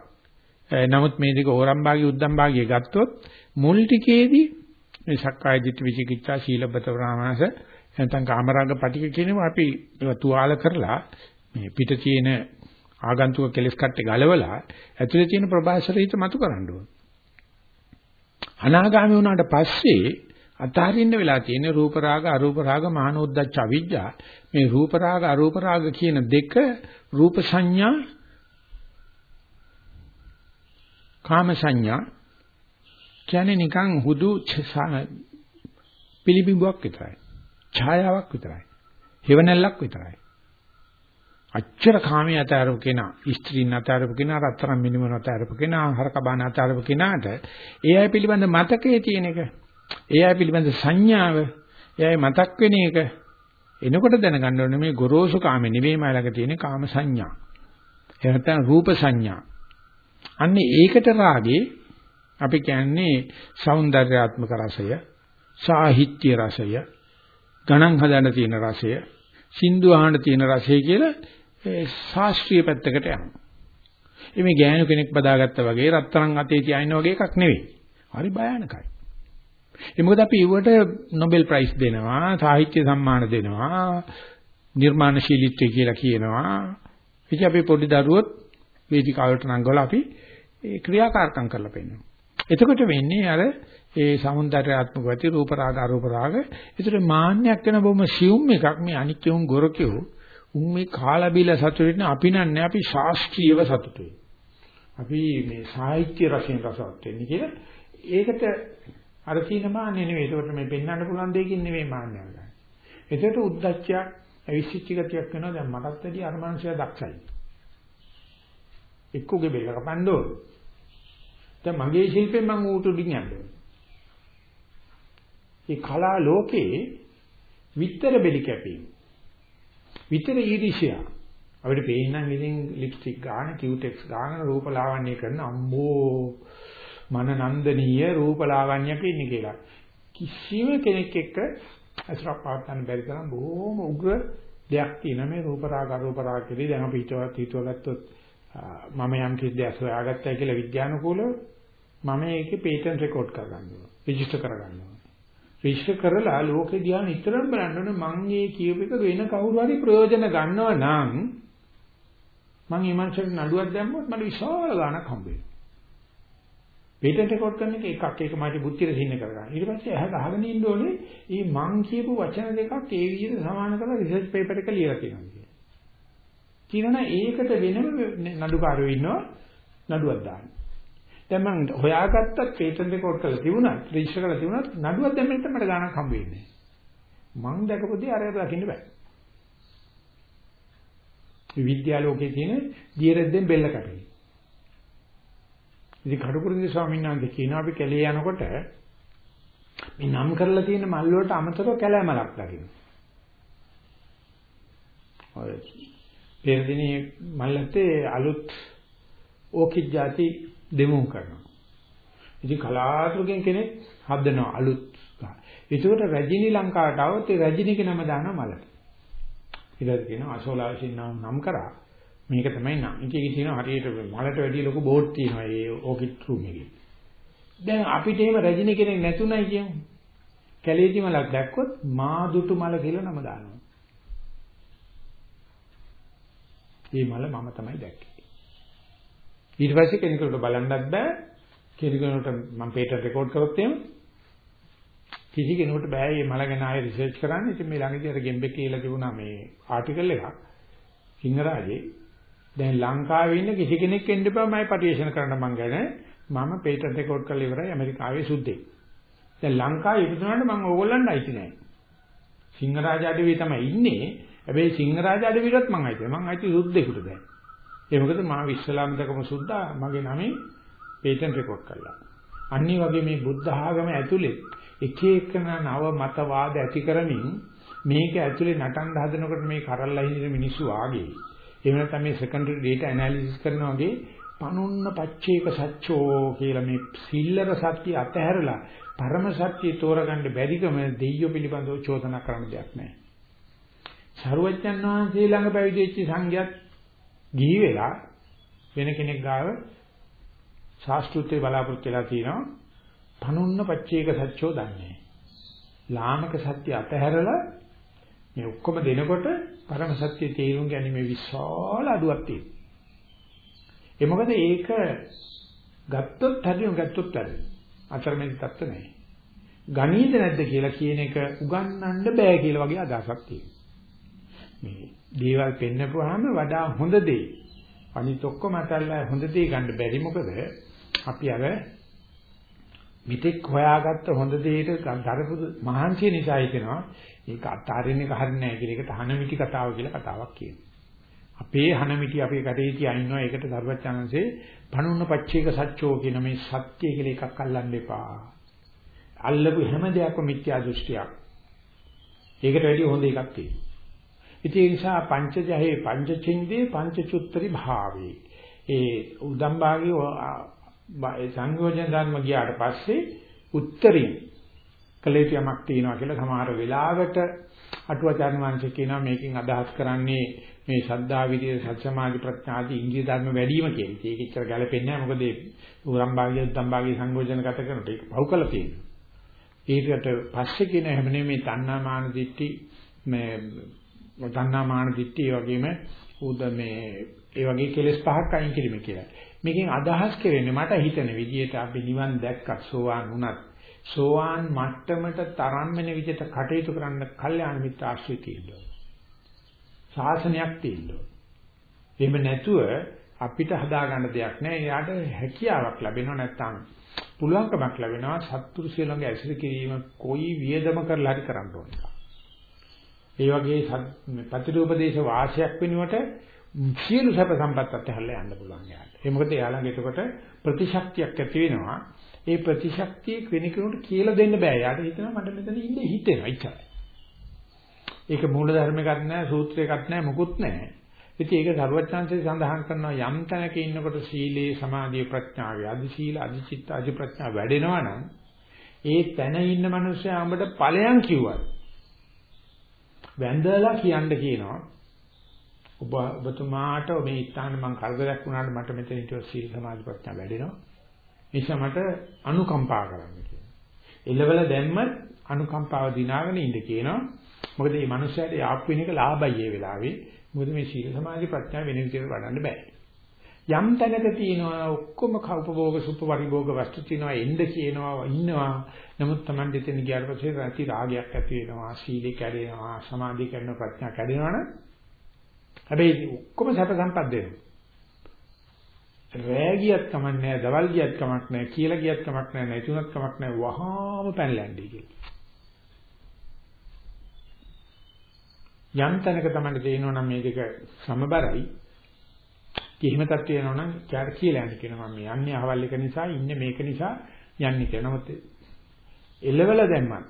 නමුත් මේ දෙක ඕරම්භාගී උද්දම්භාගී ගත්තොත් මුල් ටිකේදී මේ සක්කාය දිට්ඨි විචිකිච්ඡා සීලබ්බත ප්‍රාමාස නැත්නම් කාමරාග පටික කියනවා අපි තුවාල කරලා මේ පිට තියෙන ආගන්තුක කෙලස් කට්ටේ ගලවලා ඇතුලේ තියෙන ප්‍රභාසර හිත මතු කරන්න ඕන. අනාගාමී වුණාට පස්සේ අතහරින්න වෙලා තියෙන රූප රාග අරූප රාග මානෝද්දච්ච අවිජ්ජා. මේ රූප රාග අරූප රාග කියන දෙක රූප සංඥා කාම සංඥා කියන්නේ නිකන් හුදු පිළිබිඹුවක් විතරයි. ඡායාවක් විතරයි. හේවණල්ලක් විතරයි. අච්චර කාමයේ අතාරපු කෙනා, ස්ත්‍රීන් අතාරපු කෙනා, රත්තරන් මිනිමන අතාරපු කෙනා, හරකබාන අතාරපු කෙනාට ඒ අය පිළිබඳ මතකයේ තියෙන එක, ඒ අය පිළිබඳ සංඥාව, එයාගේ මතක් වෙන එක එනකොට දැනගන්න ඕනේ මේ ගොරෝසු කාමේ නෙවෙයි මා ළඟ තියෙන කාම සංඥා. එහෙම නැත්නම් රූප සංඥා. අන්න ඒකට රාගේ අපි කියන්නේ సౌందర్యාත්මක රසය, සාහිත්‍ය රසය, ගණන් හදන තියෙන රසය, සින්දු අහන තියෙන රසය කියලා ශාස්ත්‍රීය පැත්තකට යනවා. මේ ගෑනු කෙනෙක් බදාගත්තා වගේ රත්තරන් අතේ තියාගෙන වගේ එකක් නෙවෙයි. හරි භයානකයි. ඒ මොකද අපි ඊවට නොබෙල් ප්‍රයිස් දෙනවා, සාහිත්‍ය සම්මාන දෙනවා, නිර්මාණශීලීත්වය කියලා කියනවා. ඉතින් අපි පොඩි දරුවොත් වේදිකාවට නංගවලා අපි ඒ ක්‍රියාකාරකම් කරලා පෙන්නනවා. එතකොට වෙන්නේ අර ඒ సౌందర్యාත්මක වෙති රූප රාග අරූප රාග. ඒතර මාන්නයක් වෙන බොහොම සියුම් එකක් මේ අනිත්‍යුම් ගොරකියෝ. උන් මේ කාලා බීලා සතුටු වෙන අපි නන්නේ අපි ශාස්ත්‍රීයව සතුටුයි. අපි මේ සාහිත්‍ය රසයෙන් රසවත් වෙන්නේ කියලා ඒකට අර තියෙන මාන්නේ නෙවෙයි. ඒකට මේ පෙන්වන්න පුළුවන් දෙයකින් නෙවෙයි මාන්නය ගන්න. ඒකට උද්දච්චයක් අවිසිච්ච ගතියක් වෙනවා. දැන් මටත් වැඩි අර මනුස්සයා දක්ෂයි. එක්කෝගේ බෙල්ල කපන්න ඕන. දැන් මගේ ශිල්පෙන් මම ඌට උඩින් යන්න ඒ කලා ලෝකේ විතර බෙලි කැපීම විතර ඊර්ෂ්‍යා. අපිට පේනනම් ඉතින් ලිප්ස්ටික් ගන්න, කියුටෙක්ස් ගන්න, රූපලාවන්‍ය කරන අම්බෝ මන නන්දනීය රූපලාවන්‍යක ඉන්නේ කියලා. කිසිම කෙනෙක් එක්ක අසරක් පාත්තන්න බැරි තරම් බොහොම උග්‍ර දෙයක් තියෙන මේ රූප රාග අරූප රාග කියලා දැන් අපි හිතවත් හිතුවගත්තොත් මම යම් කිසි දෙයක් හොයාගත්තා කියලා විද්‍යානුකූලව මම ඒකේ පේටන්ට් රෙකෝඩ් කරගන්නවා. රෙජිස්ටර් කරගන්නවා. විශ්ව කරලා ලෝකෙ දිහා නිතරම බලන්න ඕනේ මං මේ කියූප එක වෙන කවුරු හරි ප්‍රයෝජන ගන්නව නම් මං ඊමණට නඩුවක් දැම්මොත් මට විශාල ගාණක් හම්බ වෙනවා. පේටන්ට් රෙකෝඩ් කරන එක එකක් ඒක මාටි බුද්ධියට සින්න කරගන්න. ඊට පස්සේ ඇහ ගහගෙන ඉන්න ඕනේ මේ මං කියපු වචන දෙකක් ඒ විදිහට සමාන කරලා රිසර්ච් පේපර් එක ලියලා තියෙනවා කියලා. කියනවා ඒකට වෙනම නඩුකාරයෝ ඉන්නවා නඩුවක් දාන්න. දැන් මම හොයාගත්තත් පේටන්ට් රෙකෝඩ් කරලා තිබුණත් රෙජිස්ටර් කරලා තිබුණත් නඩුවක් දැම්මෙත් මට ගාණක් හම්බ වෙන්නේ මං දැකපොදී අරයට දකින්න බෑ විද්‍යා ලෝකයේ තියෙන දියරෙද්දෙන් බෙල්ල කටේ ඉතින් කඩුකුරුන්දි ස්වාමීන් වහන්සේ කියනවා අපි කැලේ යනකොට මේ නම් කරලා තියෙන මල් වලට අමතරව කැලෑමලක් දකින්න. ඔය පෙරදිනේ මල්ලත්තේ අලුත් ඕකිඩ් જાති දෙමු කරනවා. ඉතින් කලාතුරකින් කෙනෙක් හදනවා අලුත් ගහ. ඒකට රජිනී ලංකාවට આવොත් ඒ රජිනීගේ නම දානවා මලට. ඊට කියනවා අශෝලා විසින් නම් කරා මේක තමයි නම්. ඉතින් කියනවා හරියට මලට වැඩි ලොකු බෝඩ් තියෙනවා ඒ ඕකිඩ් රූම් එකේ. දැන් අපිට එහෙම රජිනී කෙනෙක් නැතුණයි කියමු. කැලේදී මලක් දැක්කොත් මාදුටු මල කියලා නම දානවා. මේ මල මම තමයි දැක්කේ. ඊට පස්සේ කෙනෙකුට බලන්නත් බෑ කෙනෙකුට මම පේටන්ට් රෙකෝඩ් කරොත් එහෙම කිසි කෙනෙකුට බෑ මේ මල ගැන ආයෙ රිසර්ච් කරන්න. ඉතින් මේ ළඟදී අර ගෙම්බෙක් කියලා තිබුණා මේ ආටිකල් එකක් සිංහරාජේ. දැන් ලංකාවේ ඉන්න කිසි කෙනෙක් එන්න එපා මම පරිශන කරන්න මං ගැන මම පේටන්ට් රෙකෝඩ් කරලා ඉවරයි ඇමරිකාවේ සුද්දෙක්. දැන් ලංකාවේ ඉපදුනාට මම ඕගොල්ලන්ට අයිති නෑ. සිංහරාජ අඩවියේ තමයි ඉන්නේ. හැබැයි සිංහරාජ අඩවියටත් මං අයිති. මං අයිති සුද්දෙකුට දැන්. ඒ මොකද මා විශ්වලාම දකම සුද්ධා මගේ නමේ පේටන්ට් රෙකෝඩ් කළා. අනිත් වගේ මේ බුද්ධ ආගම ඇතුලේ එක එකන නව මතවාද ඇති කරමින් මේක ඇතුලේ නටන්න හදනකොට මේ කරල්ලා හිඳින මිනිස්සු ආගේ එහෙම නැත්නම් මේ සෙකන්ඩරි ඩේටා ඇනලිසිස් කරන වගේ පනුන්න පච්චේක සච්චෝ කියලා මේ සිල්ලර සත්‍ය අතහැරලා පරම සත්‍ය තෝරගන්න බැරිකම දෙයියෝ පිළිබඳව චෝදනා කරන්න දෙයක් නැහැ. සරුවච්චන් වහන්සේ ළඟ පැවිදි වෙච්ච සංඝයාත් ගිහි වෙලා වෙන කෙනෙක් ගාව ශාස්ත්‍රුත්වේ බලාපොරොත්තු වෙලා තියෙනවා පනුන්න පච්චේක සත්‍යෝ දන්නේ. ලාමක සත්‍ය අතහැරලා මේ ඔක්කොම දෙනකොට පරම සත්‍ය තේරුම් ගැනීම විශාල අඩුවක් තියෙනවා. ඒ මොකද ඒක ගත්තොත් හරියම ගත්තොත් හරිය. අතරමැදි තත්ත්ව නැහැ. ගණීද නැද්ද කියලා කියන එක උගන්වන්න බෑ කියලා වගේ අදහසක් තියෙනවා. මේ දේවල් පෙන්නපුවාම වඩා හොඳ දේ අනිත් ඔක්කොම අතල්ලා හොඳ දේ ගන්න බැරි මොකද අපි අර මිත්‍යක් හොයාගත්ත හොඳ දෙයට දරපු මහන්සිය නිසා හිතෙනවා ඒක අතාරින්න එක හරිය නෑ කියලා ඒක තහනමිටි කතාව කියලා කතාවක් කියනවා. අපේ හනමිටි අපේ කටේ තියා ඉන්නවා ඒකට දරුවචාන්සේ පණුන්න පච්චේක සත්‍යෝ කියන මේ සත්‍ය කියලා එකක් අල්ලන්න එපා. අල්ලපු හැම දෙයක්ම මිත්‍යා දෘෂ්ටියක්. ඒකට වැඩිය හොඳ එකක් තියෙනවා. ඉතින් ඒ නිසා පංචජහේ පංචචින්දේ පංචචුත්තරි භාවේ. ඒ උදම්භාගී සංයෝජන ධර්ම ගියාට පස්සේ උත්තරින් කලේතියමක් තියෙනවා කියලා සමහර වෙලාවට අටුවාචාර්ය වංශය කියනවා මේකෙන් අදහස් කරන්නේ මේ ශ්‍රද්ධා විදියේ සත් සමාධි ප්‍රඥා ආදී ඉන්ද්‍රිය ධර්ම වැඩි වීම කියන එක. ඒක එච්චර ගැලපෙන්නේ නැහැ. මොකද ඒ උරම්භාගිය උද්දම්භාගිය සංයෝජන ගත කරනට ඒක පහු කළ තියෙනවා. ඒකට පස්සේ කියන හැම නෙමෙයි තණ්හා මාන දිට්ටි මේ තණ්හා මාන දිට්ඨි ඒ වගේම උද මේ ඒ වගේ කෙලෙස් පහක් අයින් කිරීම කියලා. මේකෙන් අදහස් කරන්නේ මට හිතෙන විදිහට අපි නිවන් දැක්කත් සෝවාන් වුණත් සෝවාන් මට්ටමට තරම් වෙන විදිහට කටයුතු කරන්න කල්යාණ මිත්‍ර ආශ්‍රය තියෙනවා. ශාසනයක් තියෙනවා. එහෙම නැතුව අපිට හදාගන්න දෙයක් නැහැ. එයාට හැකියාවක් ලැබෙනවා නැත්නම් පුළුවන්කමක් ලැබෙනවා සත්පුරුෂය ළඟ ඇසුරු කිරීම කොයි වියදම කරලා හරි කරන්න ඕනේ. ඒ වගේ ප්‍රතිරූපදේශ වාසයක් වෙනුවට සියලු සැප සම්පත් අත්හැරලා යන්න පුළුවන් යාට. ඒ මොකද එයාලඟ එතකොට ප්‍රතිශක්තියක් ඇති වෙනවා. ඒ ප්‍රතිශක්තිය කෙනෙකුට කියලා දෙන්න බෑ. යාට හිතනවා මට මෙතන ඉන්න හිතෙනවා ඉච්චරයි. ඒක මූල ධර්මයක්වත් නැහැ, සූත්‍රයක්වත් නැහැ, මොකුත් නැහැ. ඉතින් ඒක සර්වඥාන්සේ සඳහන් කරනවා යම් තැනක ඉන්නකොට සීලේ, සමාධිය, ප්‍රඥාවේ, අදි සීල, අදි චිත්ත, අදි ප්‍රඥා වැඩෙනවා නම් ඒ තැන ඉන්න මිනිස්සයා අපිට ඵලයන් කිව්වා. වැඳලා කියන්න කියනවා. ඔබ ඔබතුමාට මේ ස්ථාන මම කරදරයක් වුණාට මට මෙතන හිටියොත් සීල සමාධි ප්‍රඥා වැඩෙනවා. නිසා මට අනුකම්පා කරන්න කියනවා. එළවල දැම්මත් අනුකම්පාව දිනාගෙන ඉන්න කියනවා. මොකද මේ මනුස්සයාට යාප් වෙන එක ලාභයි ඒ වෙලාවේ. මොකද මේ සීල සමාධි ප්‍රඥා වෙන විදිහට වඩන්න බෑ. යම් තැනක තියෙනවා ඔක්කොම කෞපභෝග සුපපරිභෝග වස්තු තියෙනවා එන්න කියනවා ඉන්නවා නමුත් Taman දෙතෙන් ගියාට පස්සේ රැති රාගයක් ඇති වෙනවා සීලෙ කැඩෙනවා සමාධිය කැඩෙනවා ප්‍රඥා කැඩෙනවනේ හැබැයි ඔක්කොම සැප සම්පත් දෙනවා රෑ ගියත් කමක් නැහැ දවල් ගියත් කමක් නැහැ කියලා ගියත් කමක් නැහැ නැතුණත් කමක් නැහැ වහාම පැනලා යන්නේ කියලා. යම් තැනක තමයි තේරෙනවා නම් මේ දෙක සමබරයි. කිහිම තත්ත්ව වෙනවා නම් ඊට කියලා යන්න කියනවා මම. යන්නේ අහවල් එක නිසා ඉන්නේ මේක නිසා යන්නේ කියලා. නමුත් එලවල දැම්මත්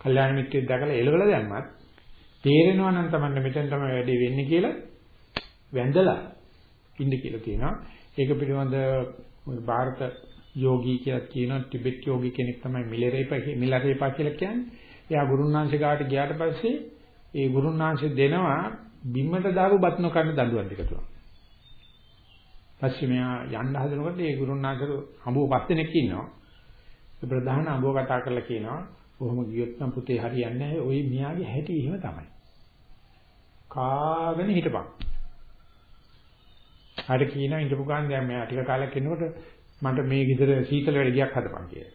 කල්යාණ මිත්‍රයෙක් දැකලා එලවල දැම්මත් තේරෙනවා නම් තමයි මෙතෙන් තමයි වැඩේ වෙන්නේ කියලා වැඳලා ඉන්න කියලා කියනවා. ඒක පිළිබඳ ಭಾರತ යෝගී කියලා කියන ටිබෙට් යෝගී කෙනෙක් තමයි මිලරේපා මිලරේපා කියලා කියන්නේ. එයා ගුරුනාංශ ගාවට ගියාට පස්සේ ඒ ගුරුනාංශ දෙනවා බිම්මට දාපු බත් නොකන්න දඬුවම් දෙක තුනක්. පස්සේ මෙයා යන්න හදනකොට ඒ ගුරුනාංශ අඹුව පස් දෙනෙක් ඉන්නවා. ඒ ප්‍රධාන අඹුව කතා කරලා කියනවා කොහොම ගියොත් නම් පුතේ හරියන්නේ නැහැ. ওই මියාගේ හැටි එහෙම තමයි. කාගෙන හිටපන්. හරි කියනවා ඉඳපු ගාන දැන් මෙයා ටික කාලයක් ඉන්නකොට මට මේ ගෙදර සීතල වැඩ ගියක් හදපන් කියලා.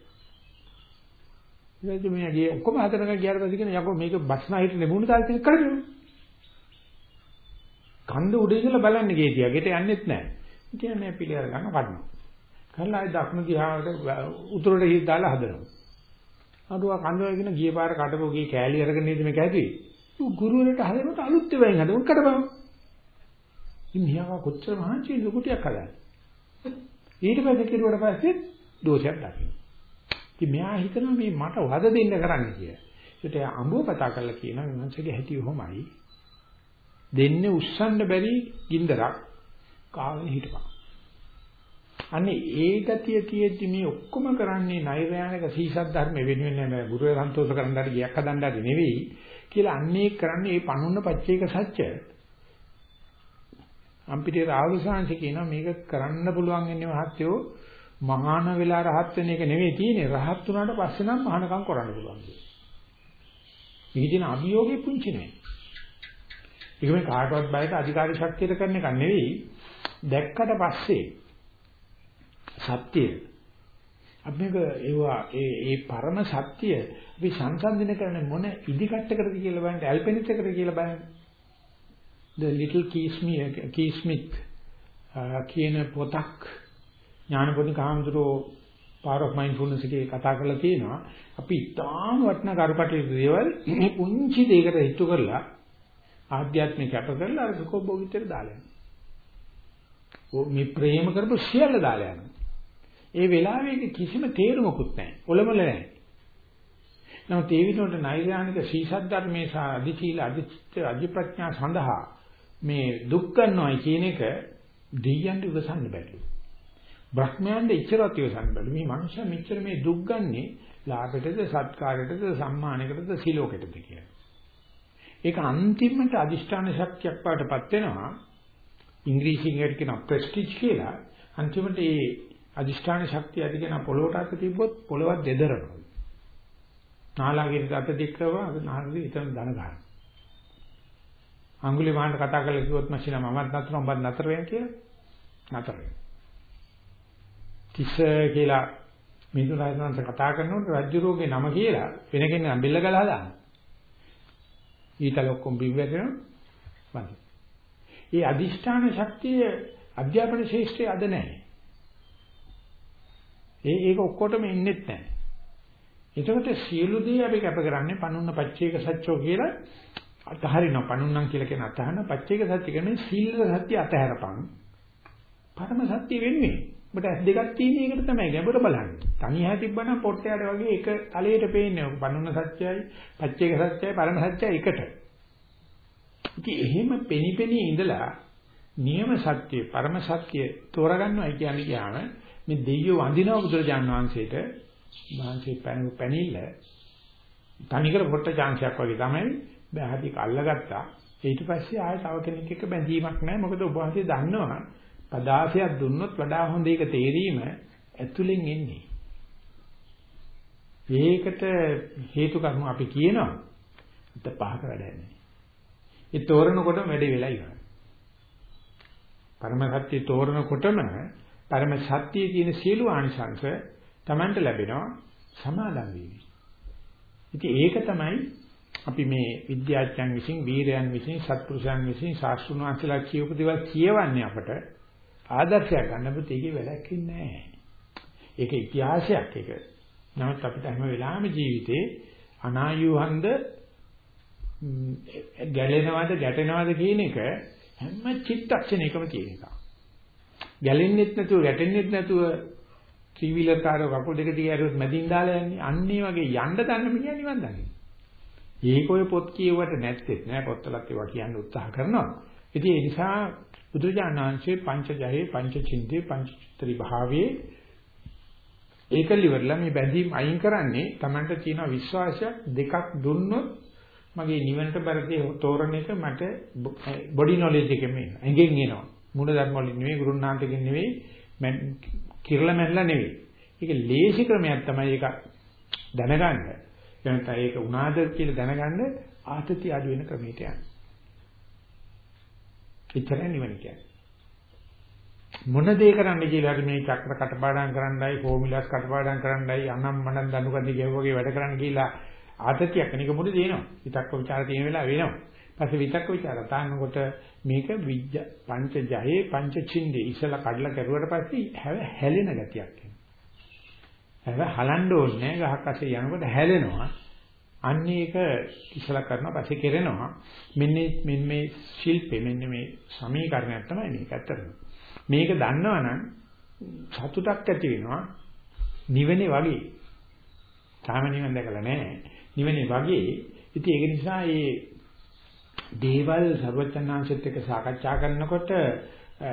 ඊට මේ ගියේ ඔක්කොම හතරක ගියාට පස්සේ කියන යකෝ මේක බස්නා හිට නෙබුණු තාලෙ තියෙන කරගෙන. කන්ද උඩ ඉඳලා බලන්නේ ගේ තියා. ගෙට යන්නෙත් නැහැ. කියන්නේ පිළියර ගන්න කඩනවා. කරලා ආයි දක්න දිහාට උතුරට හිත දාලා හදනවා. අරුවා කන්දවගෙන ගිය පාර කඩපෝ ගියේ කෑලි අරගෙන නේද මේක ඇදුවේ. ගුරුවරට හදනකොට අලුත් වෙයින් හද උන් කඩපන්. ඉතින් හියාව කොච්චර මහන්සි ලොකුටියක් හදාන්නේ. ඊට පස්සේ කිරුවට පස්සේ දෝෂයක් දකින්න. ඉතින් මෙයා හිතනවා මේ මට වද දෙන්න කරන්න කියලා. ඒකට එයා අඹුව කතා කරලා කියනවා මංසගේ හැටි කොහොමයි? දෙන්නේ උස්සන්න බැරි ගින්දරක් කාගෙන හිටපන්. අනේ ඒ ගතිය තියෙද්දි මේ ඔක්කොම කරන්නේ නෛර්යානික සීසත් ධර්ම වෙනුවෙන් නෑ ගුරුවර සන්තෝෂ කරන්න හරි ගියක් හදන්න හරි නෙවෙයි කියලා අන්නේ කරන්නේ මේ පණුන්න පච්චේක සත්‍ය. අම්පිටේ රාහුල සාංශ කියනවා මේක කරන්න පුළුවන් ඉන්නේ මහත්යෝ මහාන වෙලා රහත් වෙන එක නෙවෙයි තියෙන්නේ රහත් වුණාට පස්සේ නම් මහානකම් කරන්න පුළුවන්. මේ දින අභියෝගේ පුංචි නෑ. ඒක මේ කාටවත් බයක අධිකාරී ශක්තියට කරන එක නෙවෙයි දැක්කට පස්සේ සත්‍යය අපි මේක ඒවා ඒ ඒ පරම සත්‍ය අපි සංසන්දනය කරන්නේ මොන ඉදිකට්ටකටද කියලා බලන්න ඇල්පෙනිස් එකකට කියලා බලන්න the little keysmith keysmith uh, කියන පොතක් ඥානපෝනි කාමතුරෝ power of mindfulness එකේ කතා කරලා තියෙනවා අපි ඉතාම වටිනා කරුපටි දේවල් මේ පුංචි දෙයකට හිතු කරලා ආධ්‍යාත්මික කැප කරලා අර සුඛෝභෝගීත්වයට දාලා යනවා. මේ ප්‍රේම කරපු සියල්ල දාලා යනවා. ඒ වෙලාවේ කිසිම තේරුමකුත් නැහැ. ඔලමල නැහැ. නමුත් ඒ විදිහට නෛර්යානික සීසත් ධර්මයේ සහ අධිචීල අධිචිත්ත අධිප්‍රඥා සඳහා මේ දුක් ගන්නවයි කියන එක දෙයයන්ට ඉවසන්න බැහැ. බ්‍රහ්මයන්ට ඉච්චරත් ඉවසන්න බැහැ. මේ මනුෂ්‍ය මෙච්චර මේ දුක් ගන්නේ ලාභයටද සත්කාරයටද සම්මානයකටද සිලෝකයටද කියලා. ඒක අන්තිමට අදිෂ්ඨාන ශක්තියක් වඩටපත් වෙනවා. ඉංග්‍රීසියෙන් කියන ප්‍රෙස්ටිජ් කියලා. අන්තිමට ඒ අදිෂ්ඨාන ශක්තිය ඇති කෙනා පොළොවට අත තිබ්බොත් පොළොවත් දෙදරනවා. නාලාගිරිට අත දික්කව අද නාලාගේ හිතන දන ගන්න. අඟුලි මහන්ට කතා කරලා කිව්වොත් මැෂිනා මමත් නතර උඹත් නතර වෙන කියලා නතර වෙනවා. කිස කියලා මිදුන රාජනන්ත කතා කරනකොට රජ්ජු රෝගේ නම කියලා වෙන කෙනෙක් බෙල්ල ගලලා දානවා. ඊටල ඔක්කොම බිව්වැටෙනවා. වන්දි. ඒ අදිෂ්ඨාන ශක්තිය අධ්‍යාපන ශේෂ්ත්‍රයේ අද නැහැ. ඒ ඒක ඔක්කොටම ඉන්නෙත් නැහැ. එතකොට සියලු දේ අපි කැප කරන්නේ පනුන්න පච්චේක සත්‍යෝ කියලා අතහරිනවා. පනුන්නම් කියලා කියන අතහන පච්චේක සත්‍ය කියන්නේ සීල සත්‍ය අතහැරපන්. පරම සත්‍ය වෙන්නේ. ඔබට ඇස් දෙකක් තියෙන එකට තමයි ගැඹුර බලන්නේ. තනියහ තිබ්බනම් පොට්ටයට වගේ එක තලයට පේන්නේ. පනුන්න සත්‍යයි, පච්චේක සත්‍යයි, පරම සත්‍යයි එකට. ඉතින් එහෙම පෙනිපෙනී ඉඳලා නියම සත්‍ය, පරම සත්‍ය තෝරගන්නවයි කියන්නේ ඥාන මේ දෙයියෝ වඳිනව බුදුරජාන් වහන්සේට වහන්සේ පැනිල්ල තනිකර පොට්ට chance වගේ තමයි බෑහතික අල්ලගත්තා. ඊට පස්සේ ආයෙ තව කෙනෙක් එක්ක බැඳීමක් නැහැ මොකද ඔබ වහන්සේ දන්නවා පදාසයක් දුන්නොත් වඩා හොඳ එක තේරීම ඇතුලෙන් එන්නේ. ඒකට හේතු කරුණු අපි කියනවා. අත පහක වැඩ නැහැ ඒ තෝරනකොට වැඩේ වෙලා ඉවරයි. පරම සත්‍ය තෝරනකොටම පරම සත්‍යයේ තියෙන සියලු ආනිසංශ Tamanට ලැබෙනවා සමාදන් වීම. ඉතින් ඒක තමයි අපි මේ විද්‍යාඥයන් විසින් වීරයන් විසින් සත්පුරුෂයන් විසින් ශාස්ත්‍රුණ වංශලා කියපු දේවල් කියවන්නේ අපට ආදර්ශයක් ගන්න බත් ඒකේ වැඩක් නැහැ. ඒක ඉතිහාසයක් ඒක. නමුත් අපිට හැම වෙලාවෙම ජීවිතේ අනායුහන්ද ගැලෙනවද ගැටෙනවද කියන එක හැම චිත්තක්ෂණයකම තියෙන එකක්. ගැලෙන්නෙත් නැතුව වැටෙන්නෙත් නැතුව ත්‍රී වීලර් කාරෝ කකුල් දෙක දිගේ ඇරුවොත් මැදින් දාලා යන්නේ. අන්න ඒ වගේ යන්න දන්න මිනිහා නිවන් දකින්න. ඒක ඔය පොත් කියුවට නැත්තේ නෑ පොත්වලත් ඒවා කියන්න උත්සාහ කරනවා. ඉතින් ඒ නිසා බුදුජානනාංශයේ පංචජහේ පංචචින්තේ පංචචිත්‍රි භාවයේ ඒකලිවරලා මේ බැඳීම් අයින් කරන්නේ Tamanට තියෙන විශ්වාසයක් දෙකක් දුන්නොත් මගේ නිවනට බරදී තෝරන එක මට බොඩි නොලෙජ් එකෙන් එනවා. ඇඟෙන් එනවා. මූල ධර්ම වලින් නෙවෙයි ගුරුනාන්තකින් නෙවෙයි කිරලා මැරලා නෙවෙයි. ඒක ලේසි ක්‍රමයක් තමයි ඒක දැනගන්න. එනත ඒක උනාද කියලා දැනගන්න ආතති අඩු වෙන ක්‍රමයට යන්න. ඉතරයි නිවන කියන්නේ. මොන දේ කරන්න කියලා හරි මේ චක්‍ර කටපාඩම් කරන්නයි ෆෝමියුලාස් කටපාඩම් කරන්නයි අනම් මනම් දනුකන්දි ගෙවුවගේ වැඩ කරන්න කියලා ආතතියක් අනික මොකද දෙනවා. විතක්ක ਵਿਚාර තියෙන වෙලාව වෙනවා. පස්සේ විතක්ක ਵਿਚාර තාන්නකොට මේක විජ්ජ පංච ජහේ පංච චින්දේ ඉසලා කඩලා කරුවට පස්සේ හැව හැලෙන ගතියක් එනවා. හැව හලන්න ඕනේ ගහක් අස්සේ යනකොට හැලෙනවා. අන්න ඒක ඉසලා කරනවා පස්සේ කෙරෙනවා. මෙන්න මෙන්න මේ ශිල්පේ මෙන්න මේ සමීකරණයක් තමයි මේක ඇත්තටම. මේක දන්නවනම් සතුටක් ඇති වෙනවා. නිවෙනේ වගේ. තාම නිවන් දැකලා නැහැ. නිවෙනේ වගේ. ඉතින් ඒක නිසා මේ දේවල් සර්වචන්නාංශෙත් එක්ක සාකච්ඡා කරනකොට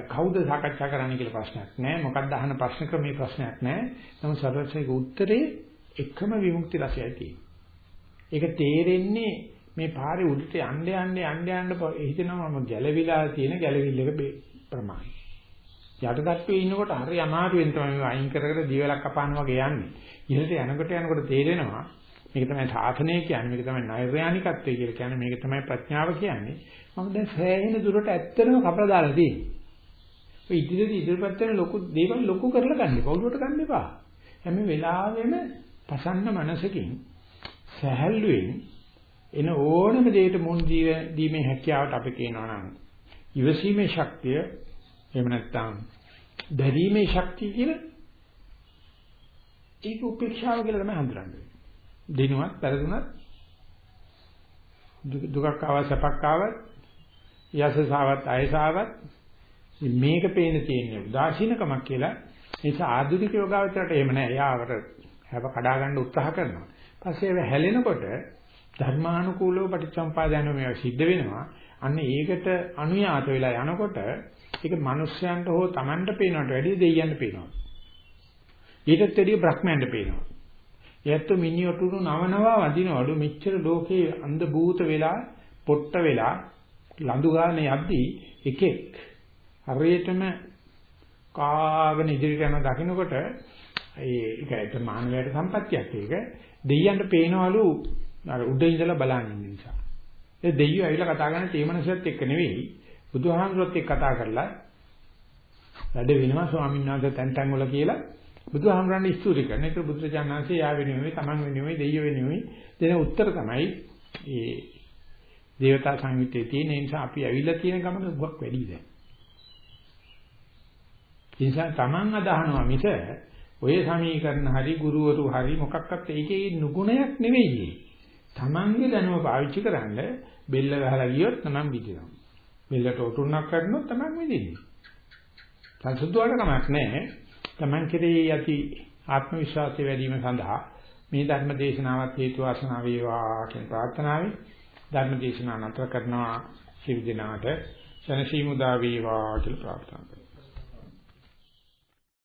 කවුද සාකච්ඡා කරන්න කියලා ප්‍රශ්නයක් නෑ. මොකක්ද අහන ප්‍රශ්න ක්‍රමේ ප්‍රශ්නයක් නෑ. නමුත් සර්වචන්ගේ උත්තරේ එකම විමුක්ති රසයයි තියෙන්නේ. ඒක තේරෙන්නේ මේ පාරේ උඩට යන්න යන්න යන්න යන්න හිතෙනවා මම ගැලවිලා තියෙන ගැලවිල්ලක ප්‍රමාණය. යටටට්ටුවේ ඉන්නකොට හරි අමාරුවෙන් තමයි මේ අයින් කර කර දීවලක් කපාන වගේ යන්නේ. ඉහළට යනකොට යනකොට තේරෙනවා මේක තමයි සාසනය කියන්නේ මේක තමයි නෛර්යානිකත්වය කියලා කියන්නේ මේක තමයි ප්‍රඥාව කියන්නේ. මම දැන් සෑහෙන දුරට ඇත්තටම කපලා දාලා තියෙන්නේ. ඔය ඉදිරියට ඉදිරියපත් වෙන ලොකු දේවල් ලොකු කරලා ගන්න පොළුවට ගන්න එපා. හැම වෙලාවෙම පසන්න මනසකින් සැහැල්ලුවෙන් එන ඕනම දෙයකට මුන් දීමේ හැකියාවට අපි කියනවා නම් ඉවසීමේ ශක්තිය එහෙම නැත්නම් දැරීමේ ශක්තිය කියලා ඒක උපේක්ෂාව කියලා තමයි හඳුනන්නේ. දිනුවත් පෙරදුනත් දුකක් ආව සැපක් ආවත් යසසාවත් අයසාවත් මේක පේන තියෙන්නේ උදාසීනකමක් කියලා නිසා ආධුනික යෝගාවචරයට එහෙම නෑ. එයාවට හැව කඩා ගන්න උත්සාහ කරනවා. පස්සේ ඒ හැලෙනකොට ධර්මානුකූලව පටිච්චසම්පාදයන් මේවා සිද්ධ වෙනවා. අන්න ඒකට අනුයාත වෙලා යනකොට ඒක මිනිස්යන්ට හෝ Tamanට පේනවට වැඩිය දෙයියන්ට පේනවා. ඊටත් වැඩිය බ්‍රහ්මයන්ට පේනවා. ඒත් මිනිඔටුරු නවනවා වදිනවලු මෙච්චර ලෝකේ අන්ධ භූත වෙලා පොට්ට වෙලා ලඳු ගානේ යද්දී එකෙක් හරියටම කාගෙන ඉදිරියට යන දකින්නකොට ඒ ඒක මානවයාට සම්පත්තියක් ඒක. දෙයියන්ට පේනවලු අර උඩ ඉඳලා බලන් ඉන්න නිසා. ඒ දෙයියෝ ඇවිල්ලා කතා කරන තේමනසෙත් එක්ක නෙවෙයි. බුදුහාමුදුරුවොත් එක්ක කතා කරලා වැඩ වෙනවා ස්වාමීන් වහන්සේ තැන් තැන් වල කියලා. බුදුහාමුදුරන් ස්තුති කරන. ඒක බුදුරජාණන්සේ යා වෙනුවෙයි තමන් වෙනුවෙයි දෙයියෝ වෙනුවෙයි දෙන උත්තර තමයි ඒ දේවතා සංයුත්තේ තියෙන නිසා අපි ඇවිල්ලා තියෙන ගමන උගක් වැඩි දැන්. ඒ නිසා තමන් අදහනවා මිස ඔය සමීකරණ හරි ගුරුවරු හරි මොකක්වත් ඒකේ නුගුණයක් නෙවෙයි. තමන්ගේ දැනුම පාවිච්චි කරන්න බෙල්ල ගහලා ගියොත් තමන් විදිනවා. බෙල්ලට උතුණක් කරනොත් තමන් විදින්නේ. සංසුද්ධවට කමක් නැහැ. තමන් කෙරෙහි යති ආත්ම විශ්වාසය වැඩි වීම සඳහා මේ ධර්ම දේශනාවත් හේතු වාසනා වේවා කියන ප්‍රාර්ථනාවයි. ධර්ම දේශනාව නතර කරනවා සිල් දිනාට සනසීමුදා වේවා කියලා ප්‍රාර්ථනා කරනවා.